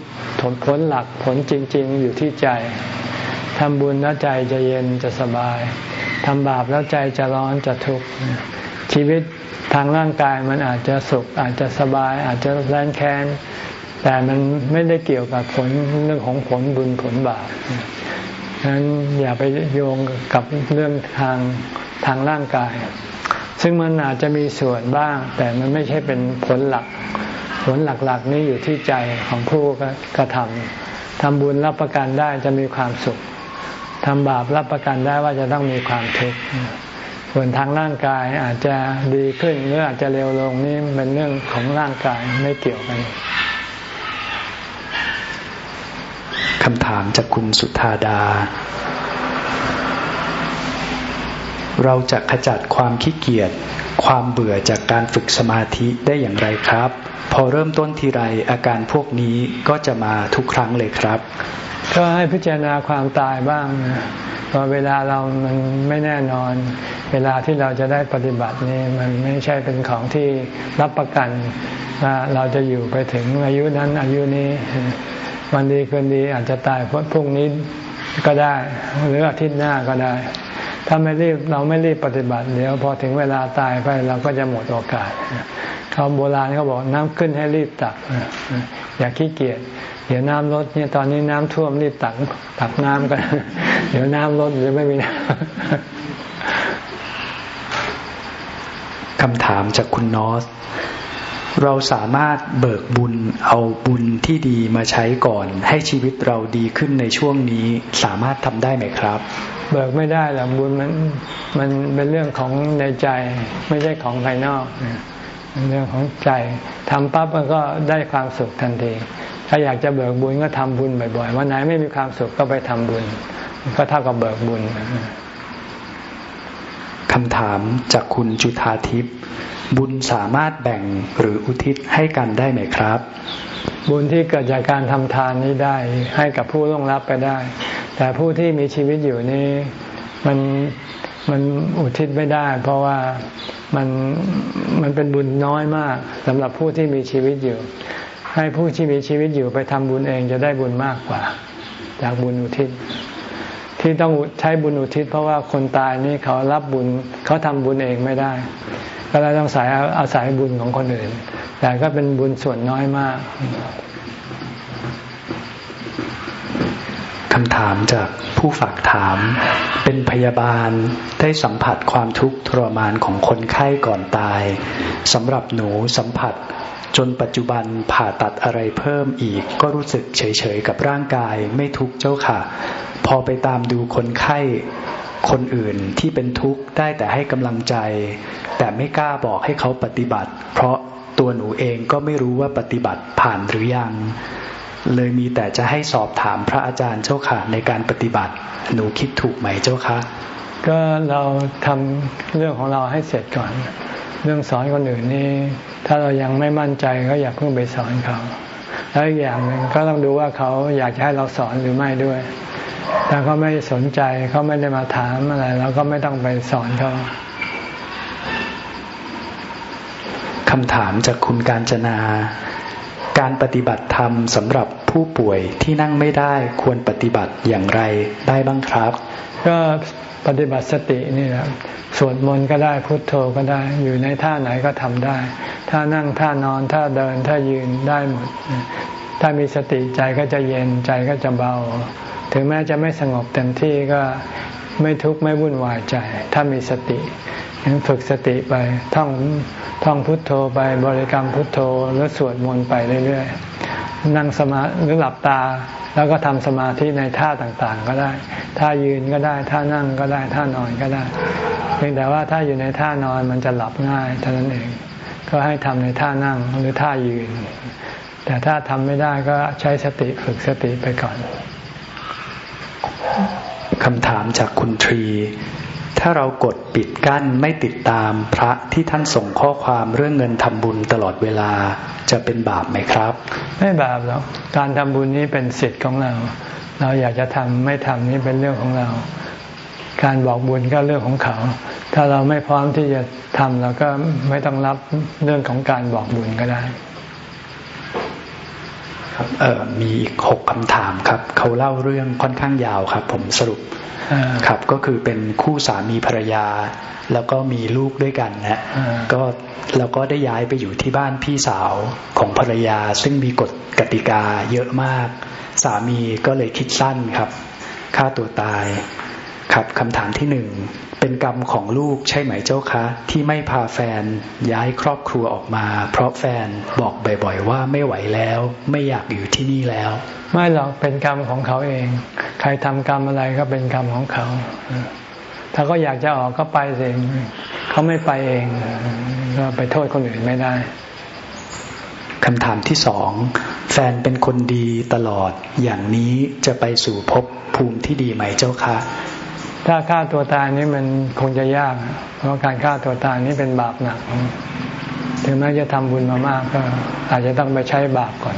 ผลผลหลักผลจริง ๆ อยู่ที่ใจทำบุญแล้วใจจะเย็นจะสบายทำบาปแล้วใจจะร้อนจะทุกข์ ชีวิตทางร่างกายมันอาจจะสุขอาจจะสบายอาจจะแร้นแค้น แต่มันไม่ได้เกี่ยวกับผลเรื่องของผลบุญผลบาปฉะนั้นอย่าไปโยงกับเรื่องทางทางร่างกาย ซึ่งมันอาจจะมีส่วนบ้าง แต่มันไม่ใช่เป็นผลหลัก ผลหลักๆ นี้อยู่ที่ใจของผู้กระทำทำบุญรับประกันได้จะมีความสุขทำบาปรับประกันได้ว่าจะต้องมีความทุกข์ ส่วนทางร่างกายอาจจะดีขึ้นหรืออาจจะเร็วลงนี่เป็นเรื่องของร่างกายไม่เกี่ยวกันคำถามจากคุณสุธาดา เราจะขจัดความขี้เกียจความเบื่อจากการฝึกสมาธิได้อย่างไรครับ พอเริ่มต้นทีไรอาการพวกนี้ก็จะมาทุกครั้งเลยครับ ก็ให้พิจารณาความตายบ้างนะพอเวลาเรามันไม่แน่นอน เวลาที่เราจะได้ปฏิบัตินี่มันไม่ใช่เป็นของที่รับประกันว่าเราจะอยู่ไปถึงอายุนั้นอายุนี้ วันดีคืนดีอาจจะตายพพรุ่งนี้ก็ได้ หรืออาทิตย์หน้าก็ได้ ถ้าไม่รีบเราไม่รีบปฏิบัติเดี๋ยวพอถึงเวลาตายไปเราก็จะหมดโอกาสเขาโบราณเขาบอกน้ำขึ้นให้รีบตักอย่าขี้เกียจ เดี๋ยวน้ำลดเนี่ยตอนนี้น้ำท่วมรีบตักตักน้ำกัน เดี๋ยวน้ำลดเดี๋ยวไม่มีน้ำคำถามจากคุณนอส เราสามารถเบิกบุญเอาบุญที่ดีมาใช้ก่อน ให้ชีวิตเราดีขึ้นในช่วงนี้สามารถทำได้ไหมครับ เบิกไม่ได้หรอกบุญมันมันเป็นเรื่องของในใจไม่ใช่ของภายนอกเรื่องของใจทำปั๊บมันก็ได้ความสุขทันที ถ้าอยากจะเบิกบุญก็ทำบุญบ่อยๆวันไหนไม่มีความสุขก็ไปทำบุญ ก็เท่ากับเบิกบุญคำถามจากคุณจุธาทิพย์บุญสามารถแบ่งหรืออุทิศให้กันได้ไหมครับ บุญที่เกิดจากการทำทานนี้ได้ให้กับผู้ร่วงรับไปได้ แต่ผู้ที่มีชีวิตอยู่นี้มันมันอุทิศไม่ได้ เพราะว่ามันมันเป็นบุญน้อยมากสำหรับผู้ที่มีชีวิตอยู่ ให้ผู้ที่มีชีวิตอยู่ไปทำบุญเองจะได้บุญมากกว่า จากบุญอุทิศ ที่ต้องใช้บุญอุทิศ เพราะว่าคนตายนี่เขารับบุญเขาทำบุญเองไม่ได้ ก็เลยต้องสายอาศัยบุญของคนอื่น แต่ก็เป็นบุญส่วนน้อยมากคำถามจากผู้ฝากถาม เป็นพยาบาลได้สัมผัสความทุกข์ทรมานของคนไข้ก่อนตายสำหรับหนูสัมผัส จนปัจจุบันผ่าตัดอะไรเพิ่มอีก ก็รู้สึกเฉยๆกับร่างกายไม่ทุกข์เจ้าค่ะ พอไปตามดูคนไข้คนอื่นที่เป็นทุกข์ได้แต่ให้กำลังใจ แต่ไม่กล้าบอกให้เขาปฏิบัติ เพราะตัวหนูเองก็ไม่รู้ว่าปฏิบัติผ่านหรือยัง เลยมีแต่จะให้สอบถามพระอาจารย์เจ้าค่ะในการปฏิบัติ หนูคิดถูกไหมเจ้าคะก็เราทำเรื่องของเราให้เสร็จก่อน เรื่องสอนคนอื่นนี่ถ้าเรายังไม่มั่นใจก็อย่าเพิ่งไปสอนเขา แล้วอีกอย่างหนึ่งก็ต้องดูว่าเขาอยากให้เราสอนหรือไม่ด้วย ถ้าเขาไม่สนใจเขาไม่ได้มาถามอะไรเราก็ไม่ต้องไปสอนเขาคำถามจากคุณการจนา การปฏิบัติธรรมสำหรับผู้ป่วยที่นั่งไม่ได้ควรปฏิบัติอย่างไรได้บ้างครับ ก็ ปฏิบัติสตินี่แหละสวดมนต์ก็ได้พุทโธก็ได้ อยู่ในท่าไหนก็ทำได้ถ้านั่งท่านอนท่าเดินท่ายืนได้หมด ถ้ามีสติใจก็จะเย็นใจก็จะเบา ถึงแม้จะไม่สงบเต็มที่ก็ไม่ทุกข์ไม่วุ่นวายใจ ถ้ามีสติยังฝึกสติไปท่องท่องพุทโธไปบริกรรมพุทโธแล้วสวดมนต์ไปเรื่อยๆนั่งสมาหรือหลับตา แล้วก็ทำสมาธิในท่าต่างๆ ก็ได้ ท่ายืนก็ได้ ท่านั่งก็ได้ ท่านอนก็ได้ เพียงแต่ว่าถ้าอยู่ในท่านอนมันจะหลับง่ายเท่านั้นเอง ก็ให้ทำในท่านั่งหรือท่ายืน แต่ถ้าทำไม่ได้ก็ใช้สติฝึกสติไปก่อนคำถามจากคุณทรี ถ้าเรากดปิดกั้นไม่ติดตามพระที่ท่านส่งข้อความเรื่องเงินทำบุญตลอดเวลาจะเป็นบาปไหมครับ ไม่บาปหรอกการทำบุญนี้เป็นสิทธิ์ของเรา เราอยากจะทำไม่ทำนี่เป็นเรื่องของเรา การบอกบุญก็เรื่องของเขา ถ้าเราไม่พร้อมที่จะทำเราก็ไม่ต้องรับเรื่องของการบอกบุญก็ได้ ครับเออมีอีกหกคำถามครับเขาเล่าเรื่องค่อนข้างยาวครับ ผมสรุปครับก็คือเป็นคู่สามีภรรยา แล้วก็มีลูกด้วยกันนะก็แล้วก็ได้ย้ายไปอยู่ที่บ้านพี่สาวของภรรยา ซึ่งมีกฎกติกาเยอะมาก สามีก็เลยคิดสั้นครับฆ่าตัวตายครับคำถามที่หนึ่ง เป็นกรรมของลูกใช่ไหมเจ้าคะ ที่ไม่พาแฟนย้ายครอบครัวออกมา เพราะแฟนบอกบ่อยๆ ว่าไม่ไหวแล้ว ไม่อยากอยู่ที่นี่แล้ว ไม่หรอกเป็นกรรมของเขาเอง ใครทำกรรมอะไรก็เป็นกรรมของเขา ถ้าเขาอยากจะออกก็ไปเองเขาไม่ไปเองก็ไปโทษคนอื่นไม่ได้คำถามที่สองแฟนเป็นคนดีตลอดอย่างนี้จะไปสู่ภพภูมิที่ดีไหมเจ้าคะ ถ้าฆ่าตัวตายนี่มันคงจะยาก เพราะการฆ่าตัวตายนี่เป็นบาปหนัก ถึงแม้จะทำบุญมามากก็ อาจจะต้องไปใช้บาปก่อน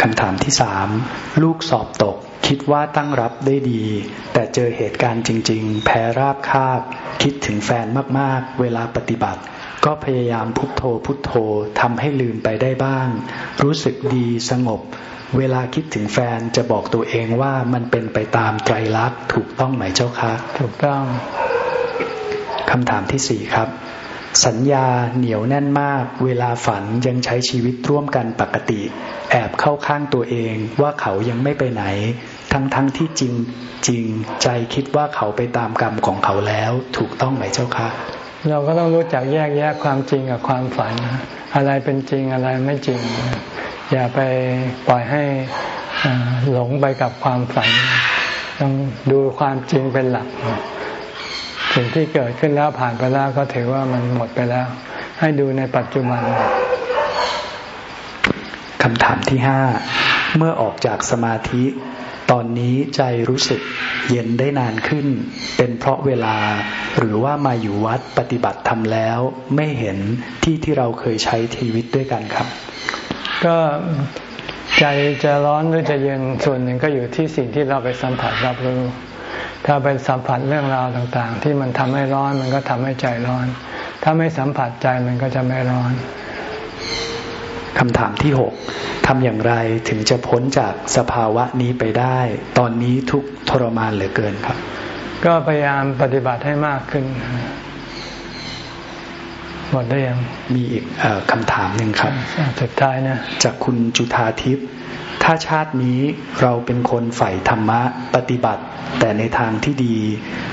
คำถามที่สามลูกสอบตกคิดว่าตั้งรับได้ดี แต่เจอเหตุการณ์จริง ๆ แพ้ราบคาบ คิดถึงแฟนมากๆ เวลาปฏิบัติ ก็พยายามพุทโธพุทโธทำให้ลืมไปได้บ้าง รู้สึกดีสงบ เวลาคิดถึงแฟนจะบอกตัวเองว่ามันเป็นไปตามไตรลักษณ์ถูกต้องไหมเจ้าคะ ถูกต้องคำถามที่สี่ครับ สัญญาเหนียวแน่นมาก เวลาฝันยังใช้ชีวิตร่วมกันปกติ แอบเข้าข้างตัวเองว่าเขายังไม่ไปไหน ทั้งทั้งที่จริงจริงใจคิดว่าเขาไปตามกรรมของเขาแล้ว ถูกต้องไหมเจ้าคะเราก็ต้องรู้จักแยกแยะความจริงกับความฝัน อะไรเป็นจริงอะไรไม่จริง อย่าไปปล่อยให้หลงไปกับความฝัน ต้องดูความจริงเป็นหลัก สิ่งที่เกิดขึ้นแล้วผ่านไปแล้วก็ถือว่ามันหมดไปแล้ว ให้ดูในปัจจุบันคำถามที่ห้าเมื่อออกจากสมาธิ ตอนนี้ใจรู้สึกเย็นได้นานขึ้น เป็นเพราะเวลา หรือว่ามาอยู่วัดปฏิบัติทำแล้ว ไม่เห็นที่ที่เราเคยใช้ชีวิตด้วยกันครับ ก็ใจจะร้อนหรือจะเย็นส่วนหนึ่งก็อยู่ที่สิ่งที่เราไปสัมผัสรับรู้ ถ้าเป็นสัมผัสเรื่องราวต่างๆ ที่มันทำให้ร้อนมันก็ทำให้ใจร้อน ถ้าไม่สัมผัสใจมันก็จะไม่ร้อนคำถามที่หกทำอย่างไรถึงจะพ้นจากสภาวะนี้ไปได้ ตอนนี้ทุกทรมานเหลือเกินครับ ก็พยายามปฏิบัติให้มากขึ้น หมดได้ยังมีอีกคำถามหนึ่งครับสุดท้ายนะจากคุณจุธาทิพย์ถ้าชาตินี้เราเป็นคนใฝ่ธรรมะปฏิบัติ แต่ในทางที่ดี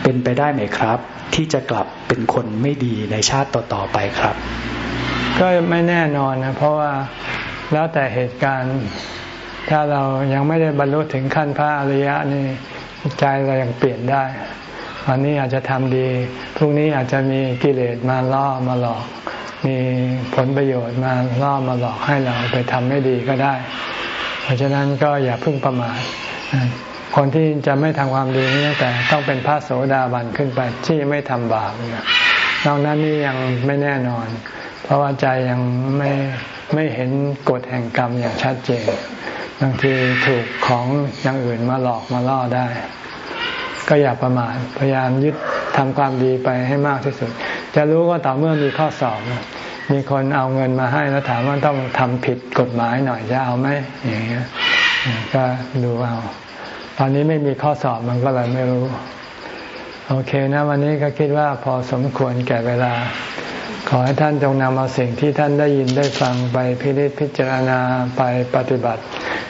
เป็นไปได้ไหมครับ ที่จะกลับเป็นคนไม่ดีในชาติต่อๆไปครับ ก็ไม่แน่นอนนะเพราะว่าแล้วแต่เหตุการณ์ ถ้าเรายังไม่ได้บรรลุถึงขั้นพระอริยะนี่ใจเรายังเปลี่ยนได้ วันนี้อาจจะทำดีพรุ่งนี้อาจจะมีกิเลสมาล่อมาหลอก มีผลประโยชน์มาล่อมาหลอกให้เราไปทำไม่ดีก็ได้ เพราะฉะนั้นก็อย่าพึ่งประมาทคนที่จะไม่ทำความดีนี่แต่ต้องเป็นพระโสดาบันขึ้นไปที่ไม่ทำบาปนอกนั้นนี่ยังไม่แน่นอน เพราะว่าใจยังไม่ไม่เห็นกฎแห่งกรรมอย่างชัดเจนบางทีถูกของอย่างอื่นมาหลอกมาล่อได้ ก็อย่าประมาทพยายามยึดทำความดีไปให้มากที่สุด จะรู้ก็ต่อเมื่อมีข้อสอบมีคนเอาเงินมาให้แล้วถามว่าต้องทำผิดกฎหมายหน่อยจะเอาไหมอย่างเงี้ยก็ดูเอาตอนนี้ไม่มีข้อสอบมันก็เลยไม่รู้ โอเคนะ วันนี้ก็คิดว่าพอสมควรแก่เวลา ขอให้ท่านจงนำเอาสิ่งที่ท่านได้ยินได้ฟังไปพิจิตพิจารณาไปปฏิบัติ